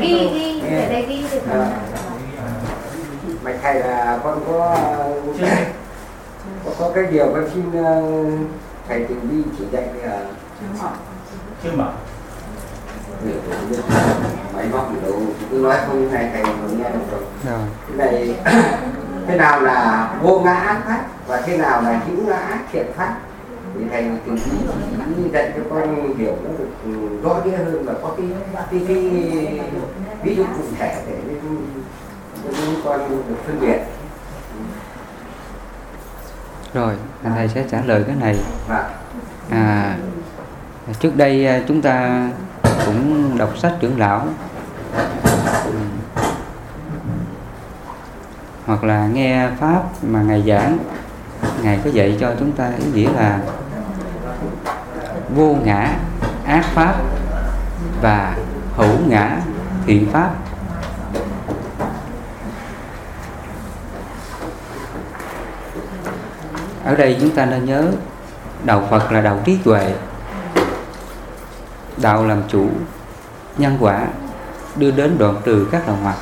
ghi micro ghi ở đây ghi được À. Bạch thầy là con có có, có cái điều con xin thầy từng đi chỉ dạy là chưa mở. Máy móc gì đâu cứ nói không này thầy không nghe được rồi cái này thế nào là vô ngã ác pháp và thế nào là hữu ngã thiện pháp? thì thầy chỉ chỉ dạy cho con hiểu nó được ừ, rõ nghĩa hơn và có cái cái, cái ví dụ cụ thể để con được phân biệt. Rồi thầy sẽ trả lời cái này. Và à, trước đây à, chúng ta cũng đọc sách trưởng lão. Hoặc là nghe pháp mà ngài giảng. Ngài có dạy cho chúng ta ý nghĩa là vô ngã, ác pháp và hữu ngã, thiện pháp ở đây chúng ta nên nhớ, đạo Phật là đạo trí tuệ, đạo làm chủ, nhân quả, đưa đến đoạn trừ các đạo hoạt.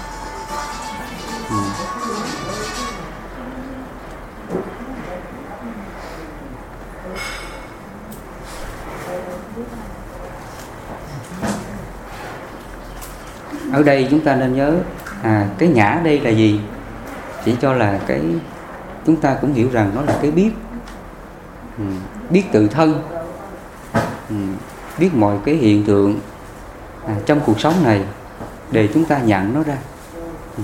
Ở đây chúng ta nên nhớ à, cái ngã đây là gì? Chỉ cho là cái chúng ta cũng hiểu rằng nó là cái biết. Ừ, biết tự thân. Ừ, biết mọi cái hiện tượng à, trong cuộc sống này để chúng ta nhận nó ra. Ừ,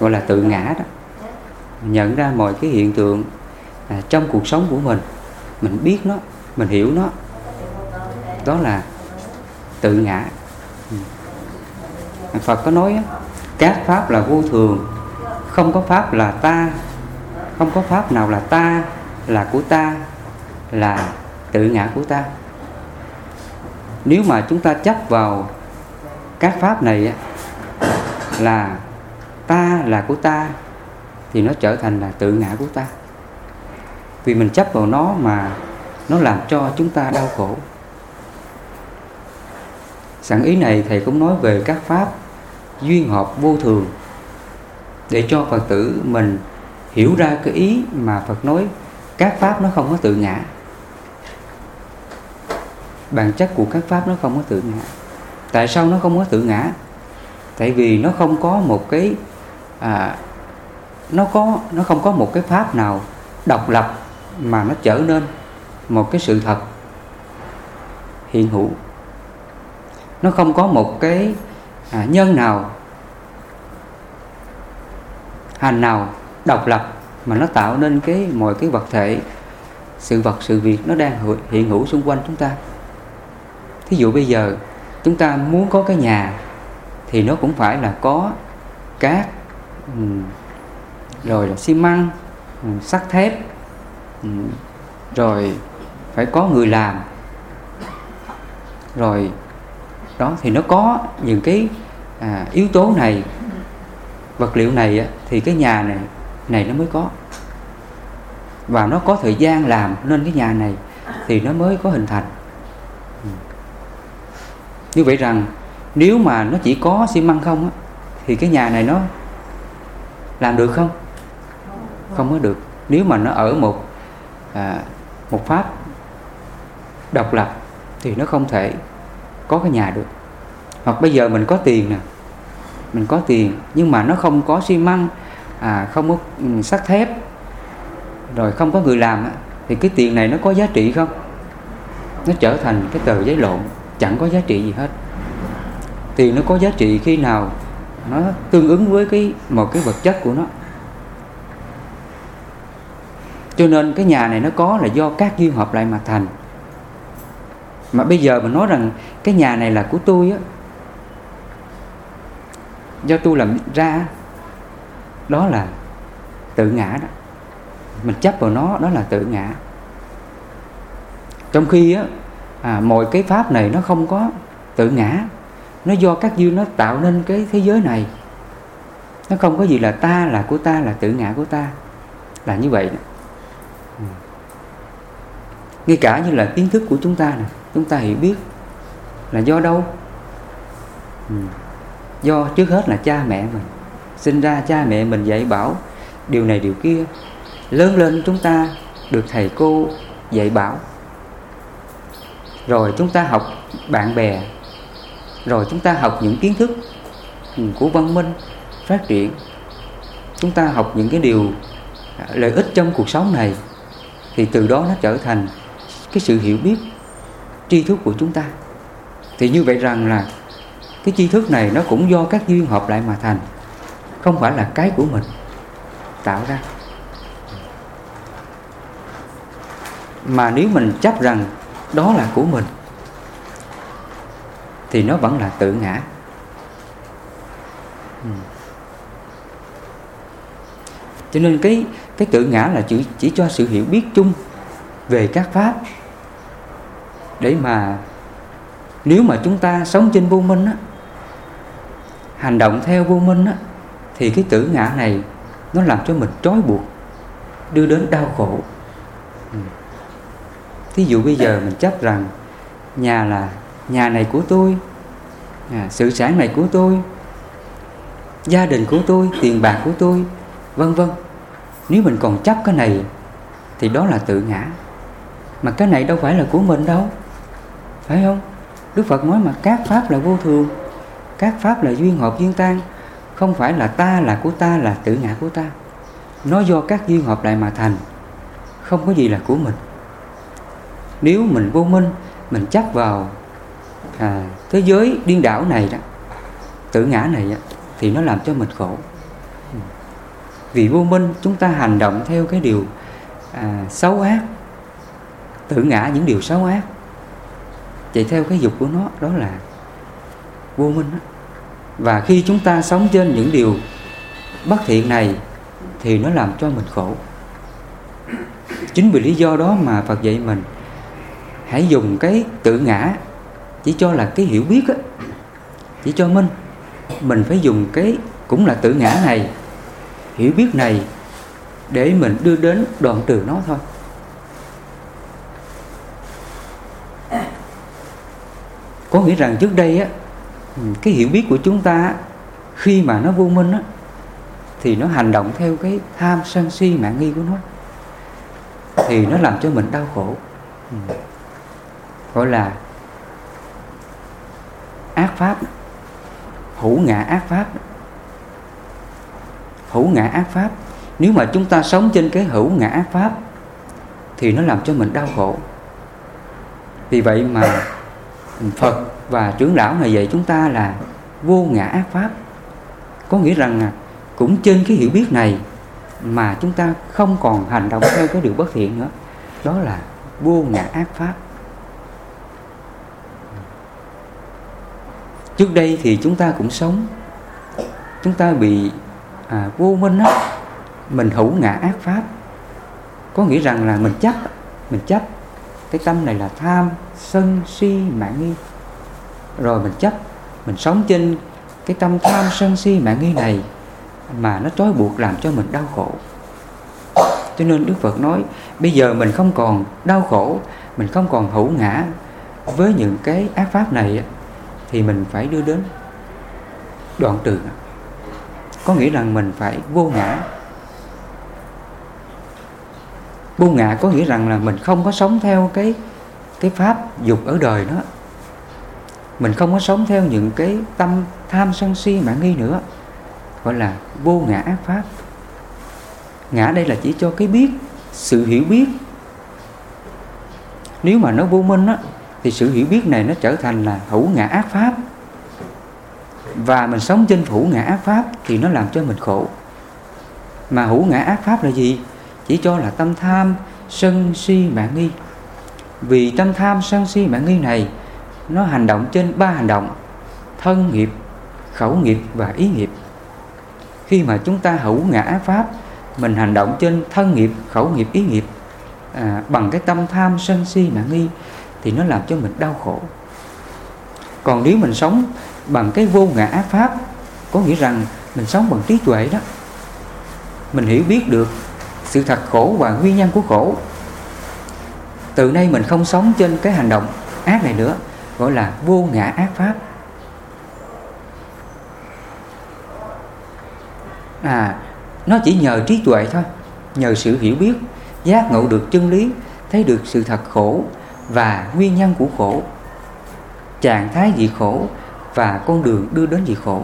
gọi là tự ngã đó. Nhận ra mọi cái hiện tượng à, trong cuộc sống của mình. Mình biết nó mình hiểu nó. Đó là tự ngã. Phật có nói các pháp là vô thường, không có pháp là ta, không có pháp nào là ta, là của ta, là tự ngã của ta. Nếu mà chúng ta chấp vào các pháp này là ta là của ta, thì nó trở thành là tự ngã của ta. Vì mình chấp vào nó mà nó làm cho chúng ta đau khổ sẵn ý này thầy cũng nói về các pháp duyên hợp vô thường để cho phật tử mình hiểu ra cái ý mà phật nói. Các pháp nó không có tự ngã. Bản chất của các pháp nó không có tự ngã. Tại sao nó không có tự ngã? Tại vì nó không có một cái à, nó có nó không có một cái pháp nào độc lập mà nó trở nên một cái sự thật hiện hữu nó không có một cái à, nhân nào hành nào độc lập mà nó tạo nên cái mọi cái vật thể sự vật sự việc nó đang hiện hữu xung quanh chúng ta. Thí dụ bây giờ chúng ta muốn có cái nhà thì nó cũng phải là có cát ừ, rồi là xi măng ừ, sắt thép ừ, rồi phải có người làm rồi đó thì nó có những cái à, yếu tố này vật liệu này thì cái nhà này này nó mới có. Và nó có thời gian làm nên cái nhà này thì nó mới có hình thành. Ừ. Như vậy rằng nếu mà nó chỉ có xi măng không á, thì cái nhà này nó làm được không? Không có được. Nếu mà nó ở một à, một pháp độc lập thì nó không thể có cái nhà được. Hoặc bây giờ mình có tiền nè mình có tiền nhưng mà nó không có xi măng à, không có ừ, sắt thép rồi không có người làm thì cái tiền này nó có giá trị không? Nó trở thành cái tờ giấy lộn chẳng có giá trị gì hết. Tiền nó có giá trị khi nào nó tương ứng với cái một cái vật chất của nó. Cho nên cái nhà này nó có là do các duyên hợp lại mà thành mà bây giờ mình nói rằng cái nhà này là của tôi á do tôi làm ra đó là tự ngã đó. Mình chấp vào nó đó là tự ngã. Trong khi á à, mọi cái pháp này nó không có tự ngã nó do các duyên nó tạo nên cái thế giới này. Nó không có gì là ta là của ta là tự ngã của ta. Là như vậy đó. Ngay cả như là kiến thức của chúng ta này, chúng ta hiểu biết là do đâu? Ừ. do trước hết là cha mẹ mình. Sinh ra cha mẹ mình dạy bảo điều này điều kia. Lớn lên chúng ta được thầy cô dạy bảo. Rồi chúng ta học bạn bè. Rồi chúng ta học những kiến thức của văn minh phát triển. Chúng ta học những cái điều à, lợi ích trong cuộc sống này. Thì từ đó nó trở thành cái sự hiểu biết, tri thức của chúng ta. Thì như vậy rằng là cái tri thức này nó cũng do các duyên hợp lại mà thành, không phải là cái của mình tạo ra. Mà nếu mình chấp rằng đó là của mình, thì nó vẫn là tự ngã. Ừ. cho nên cái cái tự ngã là chỉ chỉ cho sự hiểu biết chung về các pháp để mà nếu mà chúng ta sống trên vô minh á hành động theo vô minh á thì cái tự ngã này nó làm cho mình trói buộc đưa đến đau khổ. Ừ. Thí dụ bây giờ mình chấp rằng nhà là nhà này của tôi à, sự sản này của tôi gia đình của tôi tiền bạc của tôi vân vân. Nếu mình còn chấp cái này thì đó là tự ngã. Mà cái này đâu phải là của mình đâu phải không? Đức phật nói mà các pháp là vô thường các pháp là duyên hợp duyên tan. Không phải là ta là của ta là tự ngã của ta. Nó do các duyên hợp lại mà thành không có gì là của mình. Nếu mình vô minh mình chấp vào à, thế giới điên đảo này đó tự ngã này thì nó làm cho mình khổ. Vì vô minh chúng ta hành động theo cái điều à, xấu ác tự ngã những điều xấu ác chạy theo cái dục của nó, đó là vô minh đó. và khi chúng ta sống trên những điều bất thiện này, thì nó làm cho mình khổ. Chính vì lý do đó mà phật dạy mình, hãy dùng cái tự ngã chỉ cho là cái hiểu biết á, chỉ cho minh mình phải dùng cái cũng là tự ngã này, hiểu biết này để mình đưa đến đoạn trừ nó thôi. Có nghĩa rằng trước đây á, cái hiểu biết của chúng ta khi mà nó vô minh á, thì nó hành động theo cái tham sân si mạng nghi của nó, thì nó làm cho mình đau khổ. Gọi là ác pháp, hữu ngã ác pháp. Hữu ngã ác pháp. Nếu mà chúng ta sống trên cái hữu ngã ác pháp, thì nó làm cho mình đau khổ. Vì vậy mà phật và trưởng lão này dạy chúng ta là vô ngã ác pháp. Có nghĩa rằng à, cũng trên cái hiểu biết này mà chúng ta không còn hành động theo cái điều bất thiện nữa. Đó là vô ngã ác pháp. Trước đây thì chúng ta cũng sống. Chúng ta bị à, vô minh á mình hữu ngã ác pháp. Có nghĩa rằng là mình chấp mình chấp. Cái tâm này là tham sân si mạng nghi rồi mình chấp, mình sống trên cái tâm tham sân si mạng nghi này mà nó trói buộc làm cho mình đau khổ. Cho nên đức phật nói, bây giờ mình không còn đau khổ, mình không còn hữu ngã với những cái ác pháp này thì mình phải đưa đến đoạn trừ. Có nghĩa rằng mình phải vô ngã. Vô ngã có nghĩa rằng là mình không có sống theo cái cái pháp dục ở đời đó mình không có sống theo những cái tâm tham sân si mà nghi nữa. Gọi là vô ngã ác pháp. Ngã đây là chỉ cho cái biết, sự hiểu biết. Nếu mà nó vô minh á, thì sự hiểu biết này nó trở thành là hữu ngã ác pháp. Và mình sống trên hữu ngã ác pháp thì nó làm cho mình khổ. Mà hữu ngã ác pháp là gì? Chỉ cho là tâm tham sân si mạng nghi. Vì tâm tham sân si mạng nghi này nó hành động trên ba hành động thân nghiệp khẩu nghiệp và ý nghiệp. Khi mà chúng ta hữu ngã pháp mình hành động trên thân nghiệp khẩu nghiệp ý nghiệp à, bằng cái tâm tham sân si mạng nghi thì nó làm cho mình đau khổ. Còn nếu mình sống bằng cái vô ngã pháp có nghĩa rằng mình sống bằng trí tuệ đó. Mình hiểu biết được sự thật khổ và nguyên nhân của khổ. Từ nay mình không sống trên cái hành động ác này nữa gọi là vô ngã ác pháp. À nó chỉ nhờ trí tuệ thôi, nhờ sự hiểu biết, giác ngộ được chân lý, thấy được sự thật khổ và nguyên nhân của khổ, trạng thái gì khổ và con đường đưa đến gì khổ.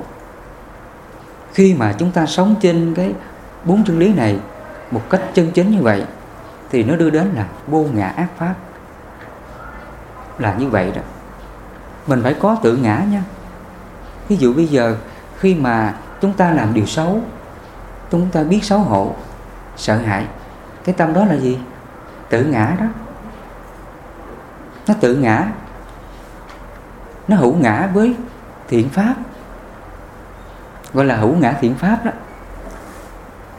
Khi mà chúng ta sống trên cái bốn chân lý này một cách chân chính như vậy, thì nó đưa đến là vô ngã ác pháp. Là như vậy đó mình phải có tự ngã nha. Ví dụ bây giờ khi mà chúng ta làm điều xấu chúng ta biết xấu hổ sợ hãi cái tâm đó là gì? Tự ngã đó. Nó tự ngã. Nó hữu ngã với thiện pháp. Gọi là hữu ngã thiện pháp đó.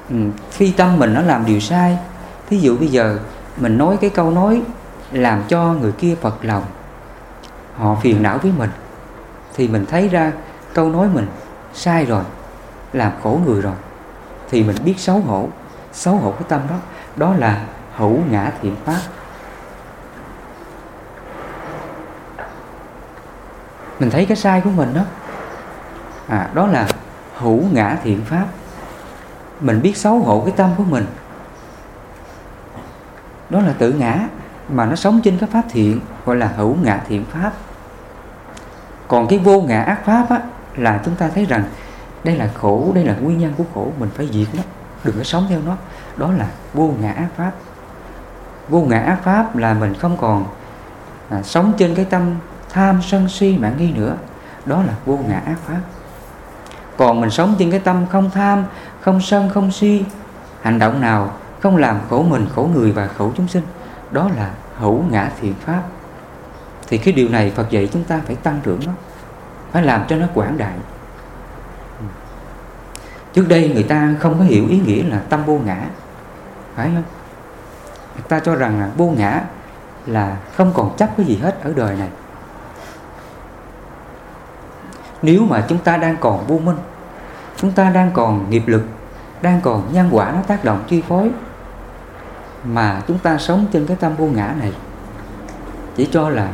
Ừ, khi tâm mình nó làm điều sai thí dụ bây giờ mình nói cái câu nói làm cho người kia phật lòng họ phiền não với mình. Thì mình thấy ra câu nói mình sai rồi làm khổ người rồi thì mình biết xấu hổ. Xấu hổ cái tâm đó đó là hữu ngã thiện pháp. Mình thấy cái sai của mình đó à, đó là hữu ngã thiện pháp. Mình biết xấu hổ cái tâm của mình đó là tự ngã mà nó sống trên cái pháp thiện gọi là hữu ngã thiện pháp. Còn cái vô ngã ác pháp á, là chúng ta thấy rằng đây là khổ đây là nguyên nhân của khổ mình phải diệt nó đừng có sống theo nó. Đó là vô ngã ác pháp. Vô ngã ác pháp là mình không còn à, sống trên cái tâm tham sân si mạng nghi nữa. Đó là vô ngã ác pháp. Còn mình sống trên cái tâm không tham không sân không si hành động nào không làm khổ mình khổ người và khổ chúng sinh? Đó là hữu ngã thiện pháp. Thì cái điều này Phật dạy chúng ta phải tăng trưởng nó, phải làm cho nó quảng đại. Trước đây người ta không có hiểu ý nghĩa là tâm vô ngã, phải không? Người ta cho rằng là vô ngã là không còn chấp cái gì hết ở đời này. Nếu mà chúng ta đang còn vô minh, chúng ta đang còn nghiệp lực, đang còn nhân quả nó tác động chi phối mà chúng ta sống trên cái tâm vô ngã này, chỉ cho là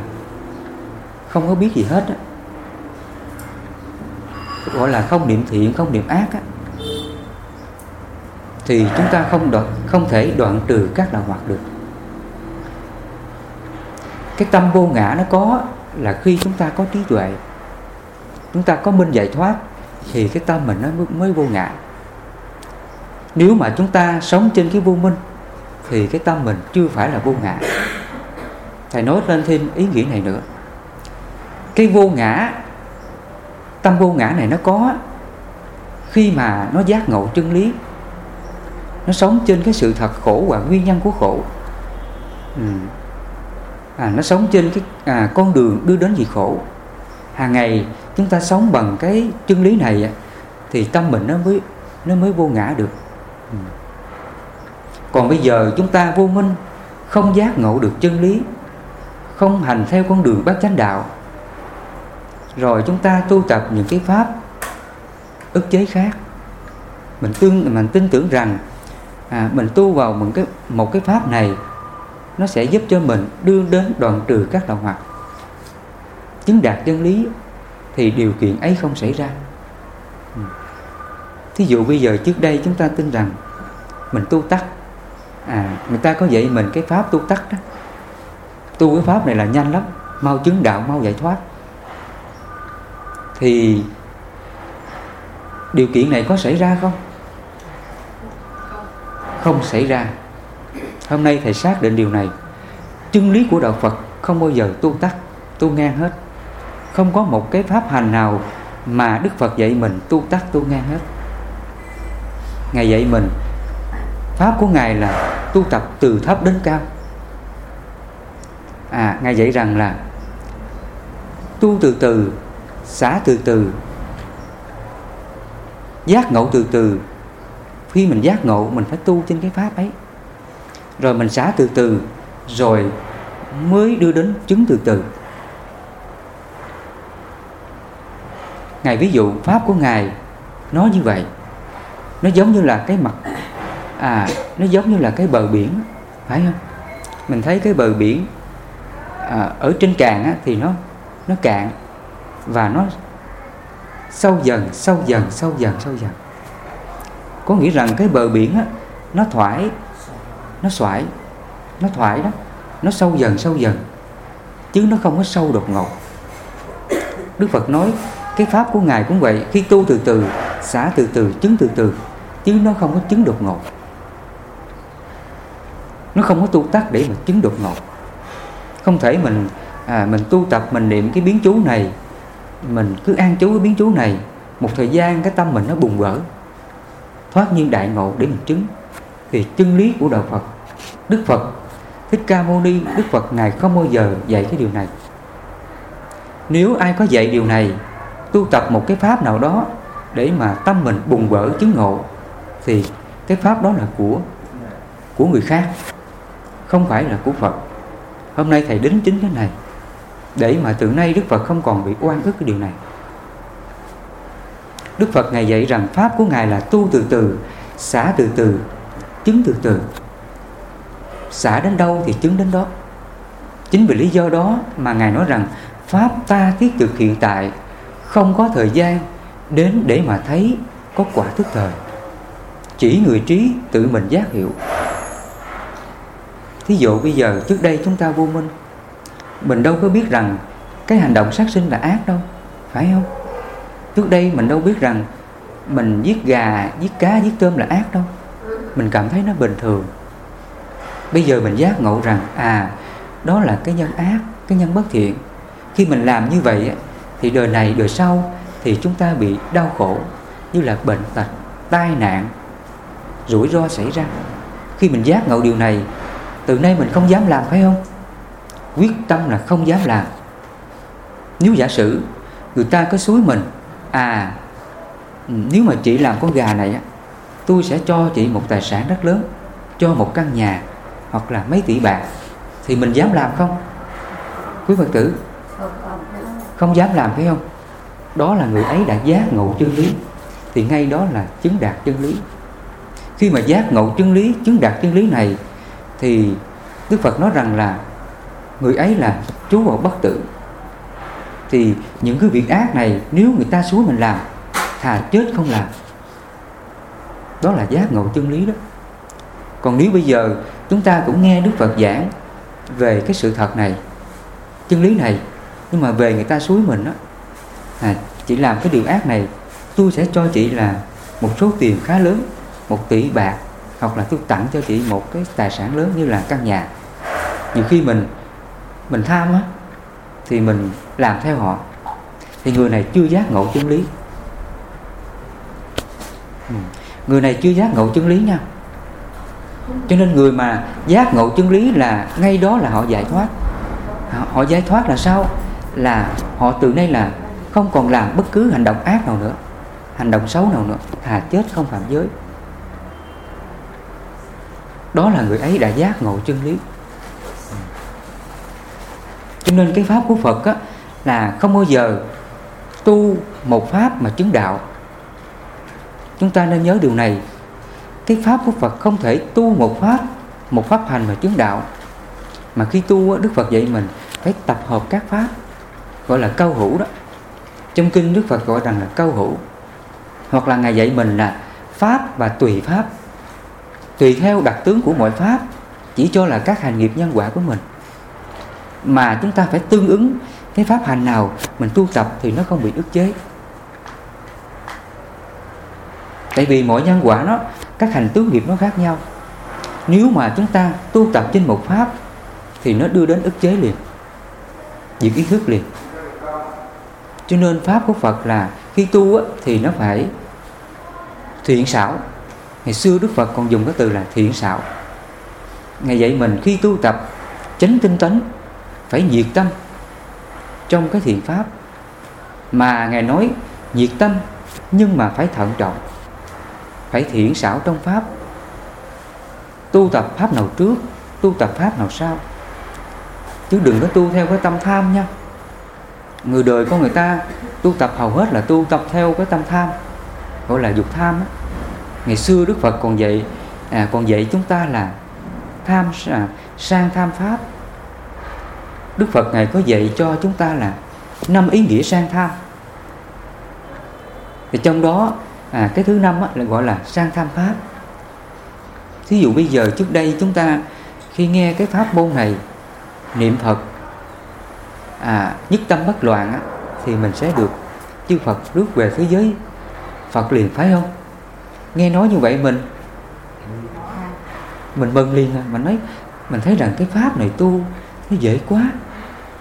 không có biết gì hết á. Gọi là không niệm thiện, không niệm ác á. Thì chúng ta không đoạn, không thể đoạn trừ các đạo hoạt được. Cái tâm vô ngã nó có là khi chúng ta có trí tuệ, chúng ta có minh giải thoát, thì cái tâm mình nó mới vô ngã. Nếu mà chúng ta sống trên cái vô minh thì cái tâm mình chưa phải là vô ngã. Thầy nói lên thêm ý nghĩa này nữa. Cái vô ngã tâm vô ngã này nó có khi mà nó giác ngộ chân lý. Nó sống trên cái sự thật khổ và nguyên nhân của khổ. Ừ. à, nó sống trên cái à, con đường đưa đến gì khổ. Hàng ngày chúng ta sống bằng cái chân lý này thì tâm mình nó mới nó mới vô ngã được. Ừ còn bây giờ chúng ta vô minh không giác ngộ được chân lý không hành theo con đường bát chánh đạo. Rồi chúng ta tu tập những cái pháp ức chế khác. Mình tương mình tin tưởng rằng à, mình tu vào một cái một cái pháp này nó sẽ giúp cho mình đưa đến đoạn trừ các đạo hoạt chứng đạt chân lý thì điều kiện ấy không xảy ra. Thí dụ bây giờ trước đây chúng ta tin rằng mình tu tắc à người ta có dạy mình cái pháp tu tắc đó. Tu cái pháp này là nhanh lắm, mau chứng đạo, mau giải thoát. Thì điều kiện này có xảy ra không? Không xảy ra. Hôm nay thầy xác định điều này. Chân lý của đạo phật không bao giờ tu tắt tu ngang hết. Không có một cái pháp hành nào mà Đức Phật dạy mình tu tắt tu ngang hết. Ngài dạy mình, Pháp của Ngài là tu tập từ thấp đến cao. À, Ngài dạy rằng là Tu từ từ, xả từ từ Giác ngộ từ từ. Khi mình giác ngộ mình phải tu trên cái Pháp ấy. Rồi mình xả từ từ Rồi mới đưa đến chứng từ từ. Ngài ví dụ Pháp của Ngài Nó như vậy. Nó giống như là cái mặt À nó giống như là cái bờ biển Phải không? Mình thấy cái bờ biển à, Ở trên cạn á, thì nó Nó cạn Và nó sâu dần sâu dần sâu dần sâu dần. Có nghĩa rằng cái bờ biển á, nó thoải nó xoải nó thoải đó nó sâu dần sâu dần chứ nó không có sâu đột ngột. Đức Phật nói cái pháp của ngài cũng vậy khi tu từ từ xả từ từ chứng từ từ chứ nó không có chứng đột ngột nó không có tu tác để mà chứng đột ngột không thể mình à, mình tu tập mình niệm cái biến chú này mình cứ an chú cái biến chú này một thời gian cái tâm mình nó bùng vỡ. Thoát nhiên đại ngộ để mình chứng. Thì chân lý của đạo Phật Đức Phật Thích Ca Mâu Ni Đức Phật ngài không bao giờ dạy cái điều này. Nếu ai có dạy điều này tu tập một cái pháp nào đó để mà tâm mình bùng vỡ chứng ngộ thì cái pháp đó là của của người khác không phải là của Phật. Hôm nay thầy đính chính cái này, để mà từ nay Đức Phật không còn bị oan ức cái điều này. Đức Phật Ngài dạy rằng Pháp của Ngài là tu từ từ, Xả từ từ, Chứng từ từ. Xả đến đâu thì chứng đến đó. Chính vì lý do đó mà Ngài nói rằng Pháp ta thiết thực hiện tại, Không có thời gian Đến để mà thấy có quả thức thời. Chỉ người trí tự mình giác hiểu ví dụ bây giờ trước đây chúng ta vô minh Mình đâu có biết rằng Cái hành động sát sinh là ác đâu Phải không? Trước đây mình đâu biết rằng Mình giết gà, giết cá, giết tôm là ác đâu. Mình cảm thấy nó bình thường. Bây giờ mình giác ngộ rằng À đó là cái nhân ác Cái nhân bất thiện. Khi mình làm như vậy Thì đời này đời sau Thì chúng ta bị đau khổ Như là bệnh tật, tai nạn Rủi ro xảy ra. Khi mình giác ngộ điều này từ nay mình không dám làm, phải không? Quyết tâm là không dám làm. Nếu giả sử Người ta có suối mình à nếu mà chị làm con gà này á, tôi sẽ cho chị một tài sản rất lớn, cho một căn nhà hoặc là mấy tỷ bạc, thì mình dám làm không? Quý phật tử. Không dám làm, phải không? Đó là người ấy đã giác ngộ chân lý, thì ngay đó là chứng đạt chân lý. Khi mà giác ngộ chân lý, chứng đạt chân lý này thì đức phật nói rằng là người ấy là chú vào bất tử. Thì những cái việc ác này nếu người ta xuống mình làm thà chết không làm. Đó là giác ngộ chân lý đó. Còn nếu bây giờ chúng ta cũng nghe Đức Phật giảng về cái sự thật này chân lý này nhưng mà về người ta suối mình đó à, chị làm cái điều ác này tôi sẽ cho chị là một số tiền khá lớn một tỷ bạc hoặc là tôi tặng cho chị một cái tài sản lớn như là căn nhà. Nhiều khi mình mình tham á, thì mình làm theo họ. Thì người này chưa giác ngộ chân lý. Ừ. Người này chưa giác ngộ chân lý nha. Cho nên người mà giác ngộ chân lý là ngay đó là họ giải thoát. Họ giải thoát là sao? Là họ từ nay là không còn làm bất cứ hành động ác nào nữa, hành động xấu nào nữa, thà chết không phạm giới đó là người ấy đã giác ngộ chân lý. Cho nên cái pháp của Phật á, là không bao giờ tu một pháp mà chứng đạo. Chúng ta nên nhớ điều này. Cái pháp của Phật không thể tu một pháp một pháp hành mà chứng đạo. Mà khi tu Đức Phật dạy mình phải tập hợp các pháp gọi là câu hữu đó. Trong kinh Đức Phật gọi rằng là câu hữu. Hoặc là ngài dạy mình là pháp và tùy pháp tùy theo đặc tướng của mọi pháp chỉ cho là các hành nghiệp nhân quả của mình. Mà chúng ta phải tương ứng cái pháp hành nào mình tu tập thì nó không bị ức chế. Tại vì mỗi nhân quả nó các hành tướng nghiệp nó khác nhau. Nếu mà chúng ta tu tập trên một pháp thì nó đưa đến ức chế liền diệt ý thức liền. Cho nên pháp của Phật là khi tu á, thì nó phải thiện xảo ngày xưa đức phật còn dùng cái từ là thiện xảo ngày dạy mình khi tu tập, chánh tinh tấn, phải nhiệt tâm trong cái thiện pháp. Mà ngài nói nhiệt tâm nhưng mà phải thận trọng, phải thiện xảo trong pháp. Tu tập pháp nào trước, tu tập pháp nào sau. Chứ đừng có tu theo cái tâm tham nha. Người đời con người ta tu tập hầu hết là tu tập theo cái tâm tham, gọi là dục tham á ngày xưa đức phật còn dạy à, còn dạy chúng ta là tham à, sang tham pháp. Đức phật ngài có dạy cho chúng ta là năm ý nghĩa sang tham. Thì trong đó à, cái thứ năm á, là gọi là sang tham pháp. Thí dụ bây giờ trước đây chúng ta khi nghe cái pháp môn này niệm phật à, nhất tâm bất loạn á, thì mình sẽ được chư Phật rước về thế giới. Phật liền phải không? Nghe nói như vậy mình mình mừng liền à. mình nói mình thấy rằng cái pháp này tu nó dễ quá.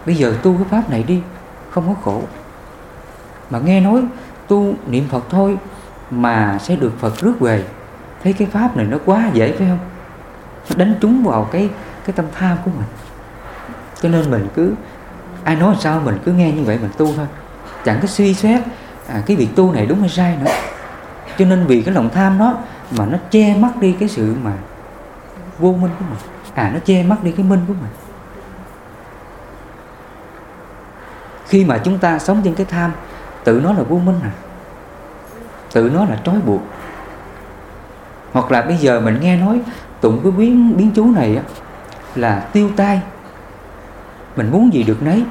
Bây giờ tu cái pháp này đi không có khổ. Mà nghe nói tu niệm Phật thôi mà sẽ được Phật rước về. Thấy cái pháp này nó quá dễ phải không? Nó đánh trúng vào cái cái tâm tham của mình. Cho nên mình cứ ai nói sao mình cứ nghe như vậy mình tu thôi. Chẳng có suy xét à, cái việc tu này đúng hay sai nữa cho nên vì cái lòng tham đó mà nó che mắt đi cái sự mà vô minh của mình. À nó che mắt đi cái minh của mình. Khi mà chúng ta sống trên cái tham tự nó là vô minh à. Tự nó là trói buộc. Hoặc là bây giờ mình nghe nói tụng cái biến biến chú này á, là tiêu tai. Mình muốn gì được nấy.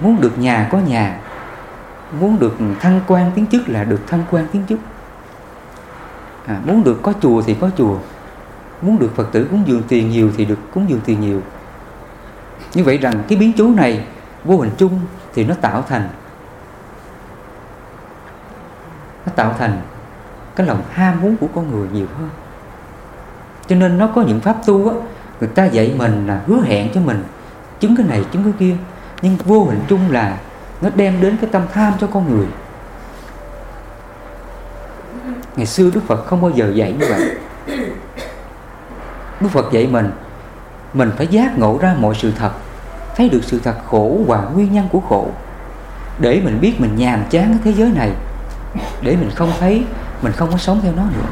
Muốn được nhà có nhà. Muốn được thăng quan tiến chức là được thăng quan tiến chức à, muốn được có chùa thì có chùa. Muốn được phật tử cúng dường tiền nhiều thì được cúng dường tiền nhiều. Như vậy rằng cái biến chú này vô hình chung thì nó tạo thành nó tạo thành cái lòng ham muốn của con người nhiều hơn. Cho nên nó có những pháp tu á người ta dạy mình là hứa hẹn cho mình chứng cái này chứng cái kia nhưng vô hình chung là nó đem đến cái tâm tham cho con người ngày xưa đức phật không bao giờ dạy như vậy. Đức phật dạy mình mình phải giác ngộ ra mọi sự thật, thấy được sự thật khổ và nguyên nhân của khổ, để mình biết mình nhàm chán cái thế giới này, để mình không thấy, mình không có sống theo nó nữa.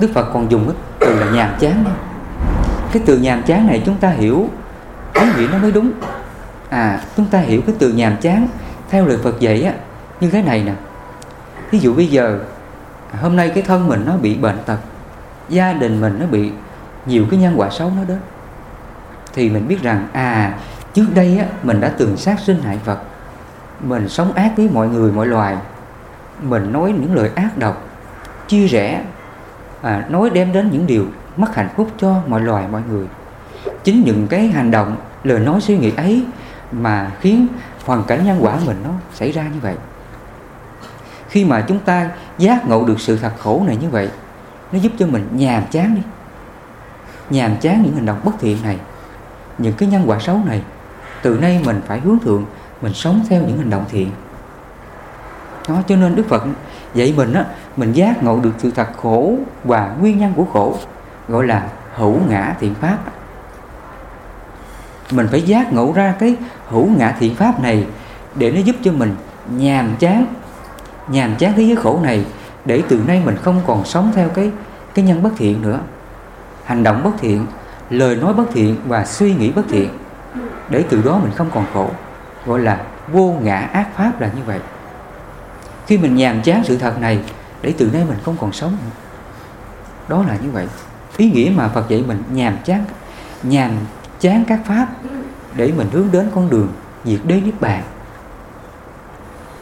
Đức phật còn dùng cái từ là nhàm chán nha cái từ nhàm chán này chúng ta hiểu, ý nghĩa nó mới đúng. À chúng ta hiểu cái từ nhàm chán, theo lời Phật dạy á, như thế này nè ví dụ bây giờ hôm nay cái thân mình nó bị bệnh tật gia đình mình nó bị nhiều cái nhân quả xấu nó đến thì mình biết rằng à trước đây á mình đã từng sát sinh hại vật, mình sống ác với mọi người mọi loài mình nói những lời ác độc chia rẽ à, nói đem đến những điều mất hạnh phúc cho mọi loài mọi người. Chính những cái hành động lời nói suy nghĩ ấy mà khiến hoàn cảnh nhân quả mình nó xảy ra như vậy khi mà chúng ta giác ngộ được sự thật khổ này như vậy, nó giúp cho mình nhàm chán đi. Nhàm chán những hành động bất thiện này, những cái nhân quả xấu này. Từ nay mình phải hướng thượng, mình sống theo những hành động thiện. Đó, cho nên đức phật dạy mình á, mình giác ngộ được sự thật khổ và nguyên nhân của khổ, gọi là hữu ngã thiện pháp. Mình phải giác ngộ ra cái hữu ngã thiện pháp này để nó giúp cho mình nhàm chán nhàm chán thế giới khổ này để từ nay mình không còn sống theo cái cái nhân bất thiện nữa. Hành động bất thiện, lời nói bất thiện và suy nghĩ bất thiện, để từ đó mình không còn khổ. Gọi là vô ngã ác pháp là như vậy. Khi mình nhàm chán sự thật này, để từ nay mình không còn sống nữa. Đó là như vậy. Ý nghĩa mà Phật dạy mình nhàm chán nhàm chán các pháp để mình hướng đến con đường diệt đế niết bàn.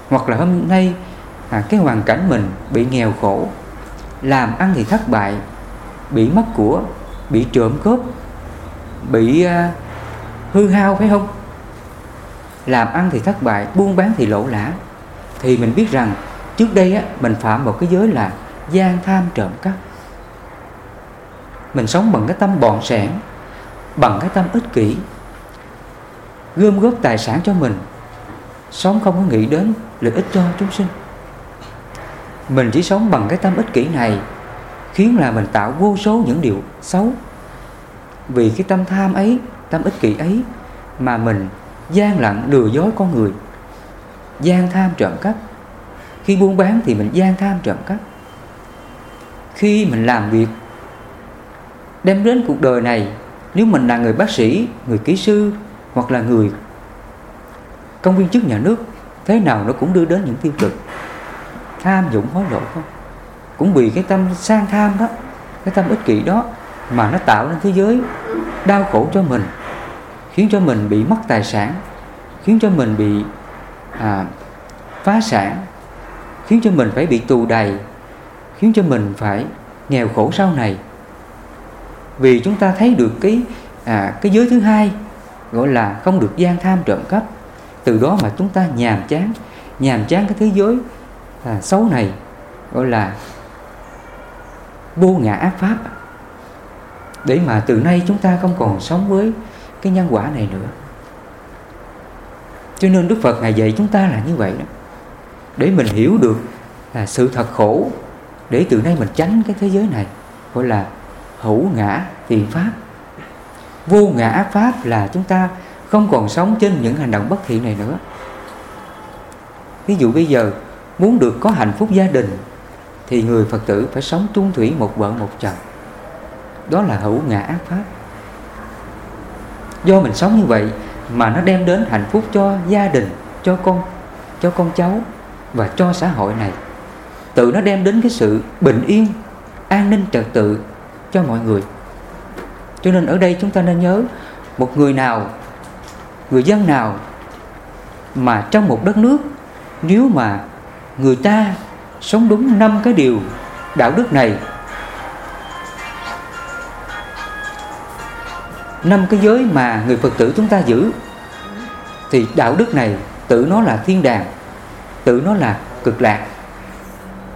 Hoặc là hôm nay à, cái hoàn cảnh mình bị nghèo khổ làm ăn thì thất bại bị mất của bị trộm cướp bị à, hư hao phải không? Làm ăn thì thất bại buôn bán thì lỗ lã. Thì mình biết rằng trước đây á, mình phạm một cái giới là gian tham trộm cắp. Mình sống bằng cái tâm bòn sẻn bằng cái tâm ích kỷ gom góp tài sản cho mình sống không có nghĩ đến lợi ích cho chúng sinh mình chỉ sống bằng cái tâm ích kỷ này, khiến là mình tạo vô số những điều xấu. Vì cái tâm tham ấy, tâm ích kỷ ấy mà mình gian lặng lừa dối con người, gian tham trộm cắp. Khi buôn bán thì mình gian tham trộm cắp. Khi mình làm việc, đem đến cuộc đời này, nếu mình là người bác sĩ, người kỹ sư hoặc là người công viên chức nhà nước, thế nào nó cũng đưa đến những tiêu cực tham dụng hối lộ không? Cũng vì cái tâm sang tham đó cái tâm ích kỷ đó mà nó tạo nên thế giới đau khổ cho mình khiến cho mình bị mất tài sản khiến cho mình bị à, phá sản khiến cho mình phải bị tù đầy khiến cho mình phải nghèo khổ sau này. Vì chúng ta thấy được cái à, cái giới thứ hai gọi là không được gian tham trộm cắp. Từ đó mà chúng ta nhàm chán nhàm chán cái thế giới à, xấu này gọi là vô ngã ác pháp. Để mà từ nay chúng ta không còn sống với cái nhân quả này nữa. Cho nên đức phật ngài dạy chúng ta là như vậy đó. Để mình hiểu được là sự thật khổ để từ nay mình tránh cái thế giới này gọi là hữu ngã thiền pháp. Vô ngã ác pháp là chúng ta không còn sống trên những hành động bất thiện này nữa. Ví dụ bây giờ muốn được có hạnh phúc gia đình, thì người phật tử phải sống chung thủy một vợ một chồng. Đó là hữu ngã ác pháp. Do mình sống như vậy mà nó đem đến hạnh phúc cho gia đình, cho con cho con cháu và cho xã hội này. Tự nó đem đến cái sự bình yên, an ninh trật tự cho mọi người. Cho nên ở đây chúng ta nên nhớ, một người nào, người dân nào mà trong một đất nước, nếu mà người ta sống đúng năm cái điều đạo đức này. Năm cái giới mà người Phật tử chúng ta giữ, thì đạo đức này tự nó là thiên đàng, tự nó là cực lạc,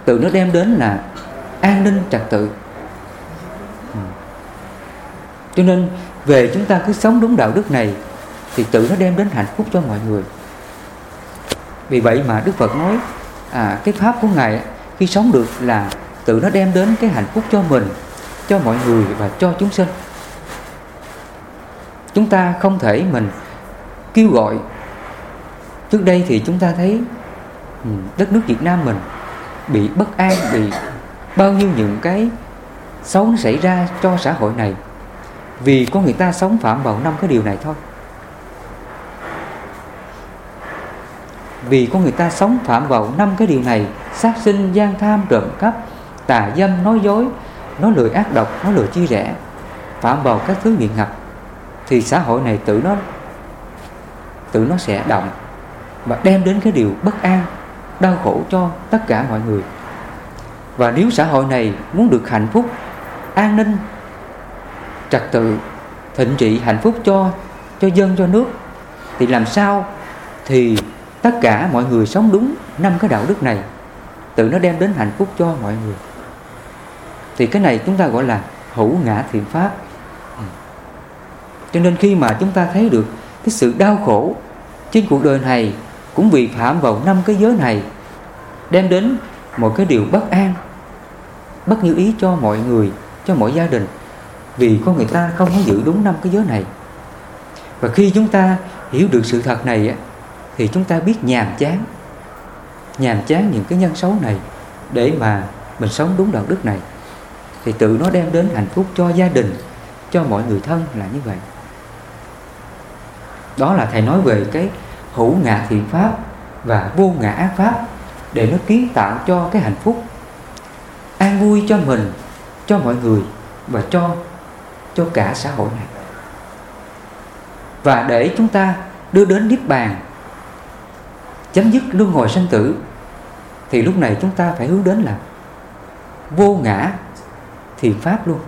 tự nó đem đến là an ninh trật tự. Cho nên về chúng ta cứ sống đúng đạo đức này thì tự nó đem đến hạnh phúc cho mọi người. Vì vậy mà Đức Phật nói à, cái pháp của ngài khi sống được là tự nó đem đến cái hạnh phúc cho mình cho mọi người và cho chúng sinh. Chúng ta không thể mình kêu gọi. Trước đây thì chúng ta thấy ừ, đất nước Việt Nam mình bị bất an bị bao nhiêu những cái xấu nó xảy ra cho xã hội này. Vì có người ta sống phạm vào năm cái điều này thôi. Vì có người ta sống phạm vào năm cái điều này, sát sinh, gian tham, trộm cắp, tà dâm, nói dối, nói lời ác độc, nói lời chia rẽ, phạm vào các thứ nghiện ngập, thì xã hội này tự nó tự nó sẽ động và đem đến cái điều bất an, đau khổ cho tất cả mọi người. Và nếu xã hội này muốn được hạnh phúc, an ninh, trật tự, thịnh trị, hạnh phúc cho cho dân, cho nước, thì làm sao thì tất cả mọi người sống đúng năm cái đạo đức này. Tự nó đem đến hạnh phúc cho mọi người. Thì cái này chúng ta gọi là hữu ngã thiện pháp. Ừ. Cho nên khi mà chúng ta thấy được cái sự đau khổ trên cuộc đời này, cũng vì phạm vào năm cái giới này, đem đến một cái điều bất an, bất như ý cho mọi người, cho mọi gia đình, vì có người ta không có giữ đúng năm cái giới này. Và khi chúng ta hiểu được sự thật này thì chúng ta biết nhàm chán. Nhàm chán những cái nhân xấu này để mà mình sống đúng đạo đức này. Thì tự nó đem đến hạnh phúc cho gia đình, cho mọi người thân là như vậy. Đó là thầy nói về cái hữu ngã thiện pháp và vô ngã ác pháp để nó kiến tạo cho cái hạnh phúc. An vui cho mình, cho mọi người và cho cho cả xã hội này. Và để chúng ta đưa đến niết bàn chấm dứt luân hồi sanh tử, thì lúc này chúng ta phải hướng đến là vô ngã thiện pháp luôn.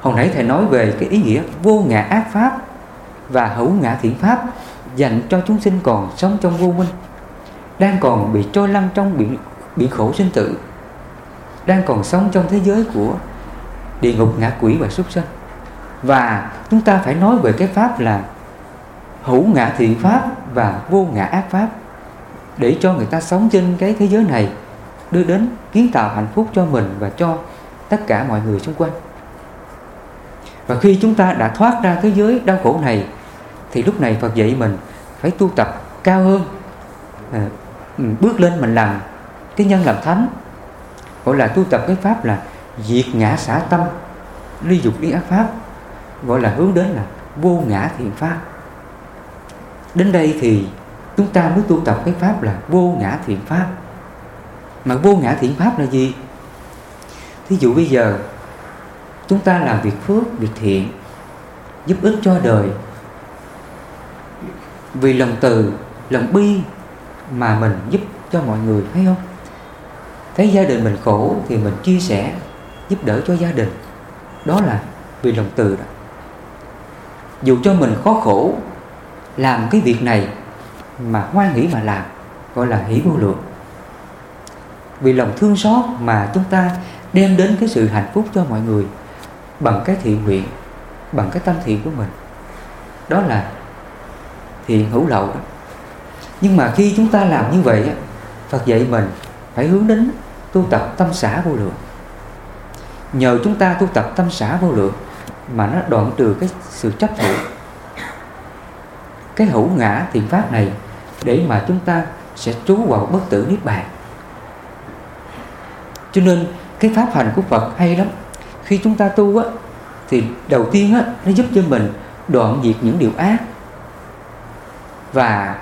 Hồi nãy thầy nói về cái ý nghĩa vô ngã ác pháp và hữu ngã thiện pháp dành cho chúng sinh còn sống trong vô minh, đang còn bị trôi lăn trong biển biển khổ sinh tử, đang còn sống trong thế giới của địa ngục ngạ quỷ và súc sinh và chúng ta phải nói về cái pháp là hữu ngã thiện pháp và vô ngã ác pháp để cho người ta sống trên cái thế giới này đưa đến kiến tạo hạnh phúc cho mình và cho tất cả mọi người xung quanh. Và khi chúng ta đã thoát ra thế giới đau khổ này thì lúc này Phật dạy mình phải tu tập cao hơn à, bước lên mình làm cái nhân làm thánh gọi là tu tập cái pháp là diệt ngã xả tâm ly dục ly ác pháp gọi là hướng đến là vô ngã thiện pháp đến đây thì chúng ta mới tu tập cái pháp là vô ngã thiện pháp. Mà vô ngã thiện pháp là gì? Thí dụ bây giờ, chúng ta làm việc phước, việc thiện, giúp ích cho đời. Vì lòng từ, lòng bi mà mình giúp cho mọi người, thấy không? Thấy gia đình mình khổ thì mình chia sẻ, giúp đỡ cho gia đình. Đó là vì lòng từ đó. Dù cho mình khó khổ làm cái việc này mà hoan nghĩ mà làm, gọi là hỷ vô lượng. Vì lòng thương xót mà chúng ta đem đến cái sự hạnh phúc cho mọi người bằng cái thiện nguyện, bằng cái tâm thiện của mình. Đó là thiện hữu lậu đó. Nhưng mà khi chúng ta làm như vậy Phật dạy mình phải hướng đến tu tập tâm xã vô lượng. Nhờ chúng ta tu tập tâm xã vô lượng mà nó đoạn trừ cái sự chấp thủ cái hữu ngã thiện pháp này để mà chúng ta sẽ trú vào bất tử niết bàn. Cho nên cái pháp hành của Phật hay lắm. Khi chúng ta tu á, thì đầu tiên á, nó giúp cho mình đoạn diệt những điều ác và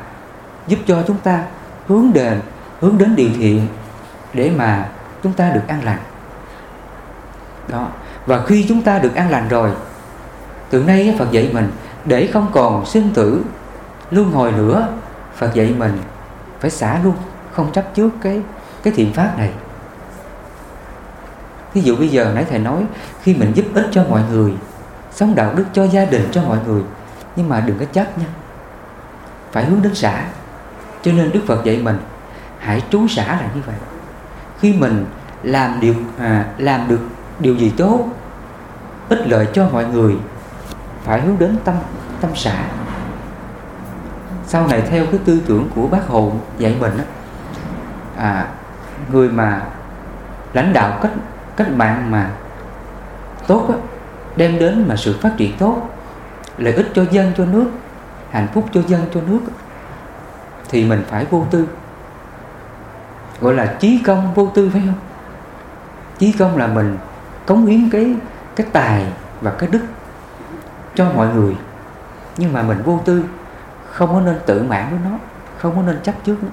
giúp cho chúng ta hướng đền, hướng đến điều thiện để mà chúng ta được an lành. Đó. Và khi chúng ta được an lành rồi, từ nay Phật dạy mình, để không còn sinh tử luân hồi nữa Phật dạy mình phải xả luôn không chấp trước cái cái thiện pháp này. Ví dụ bây giờ nãy thầy nói khi mình giúp ích cho mọi người sống đạo đức cho gia đình cho mọi người nhưng mà đừng có chấp nha. Phải hướng đến xả. Cho nên đức phật dạy mình hãy trú xả là như vậy. Khi mình làm điều à, làm được điều gì tốt ích lợi cho mọi người phải hướng đến tâm tâm xả sau này theo cái tư tưởng của bác hồ dạy mình á à, người mà lãnh đạo cách cách mạng mà tốt đó, đem đến mà sự phát triển tốt lợi ích cho dân cho nước hạnh phúc cho dân cho nước thì mình phải vô tư. Gọi là trí công vô tư phải không? Trí công là mình cống hiến cái cái tài và cái đức cho mọi người nhưng mà mình vô tư không có nên tự mãn với nó, không có nên chấp trước nó.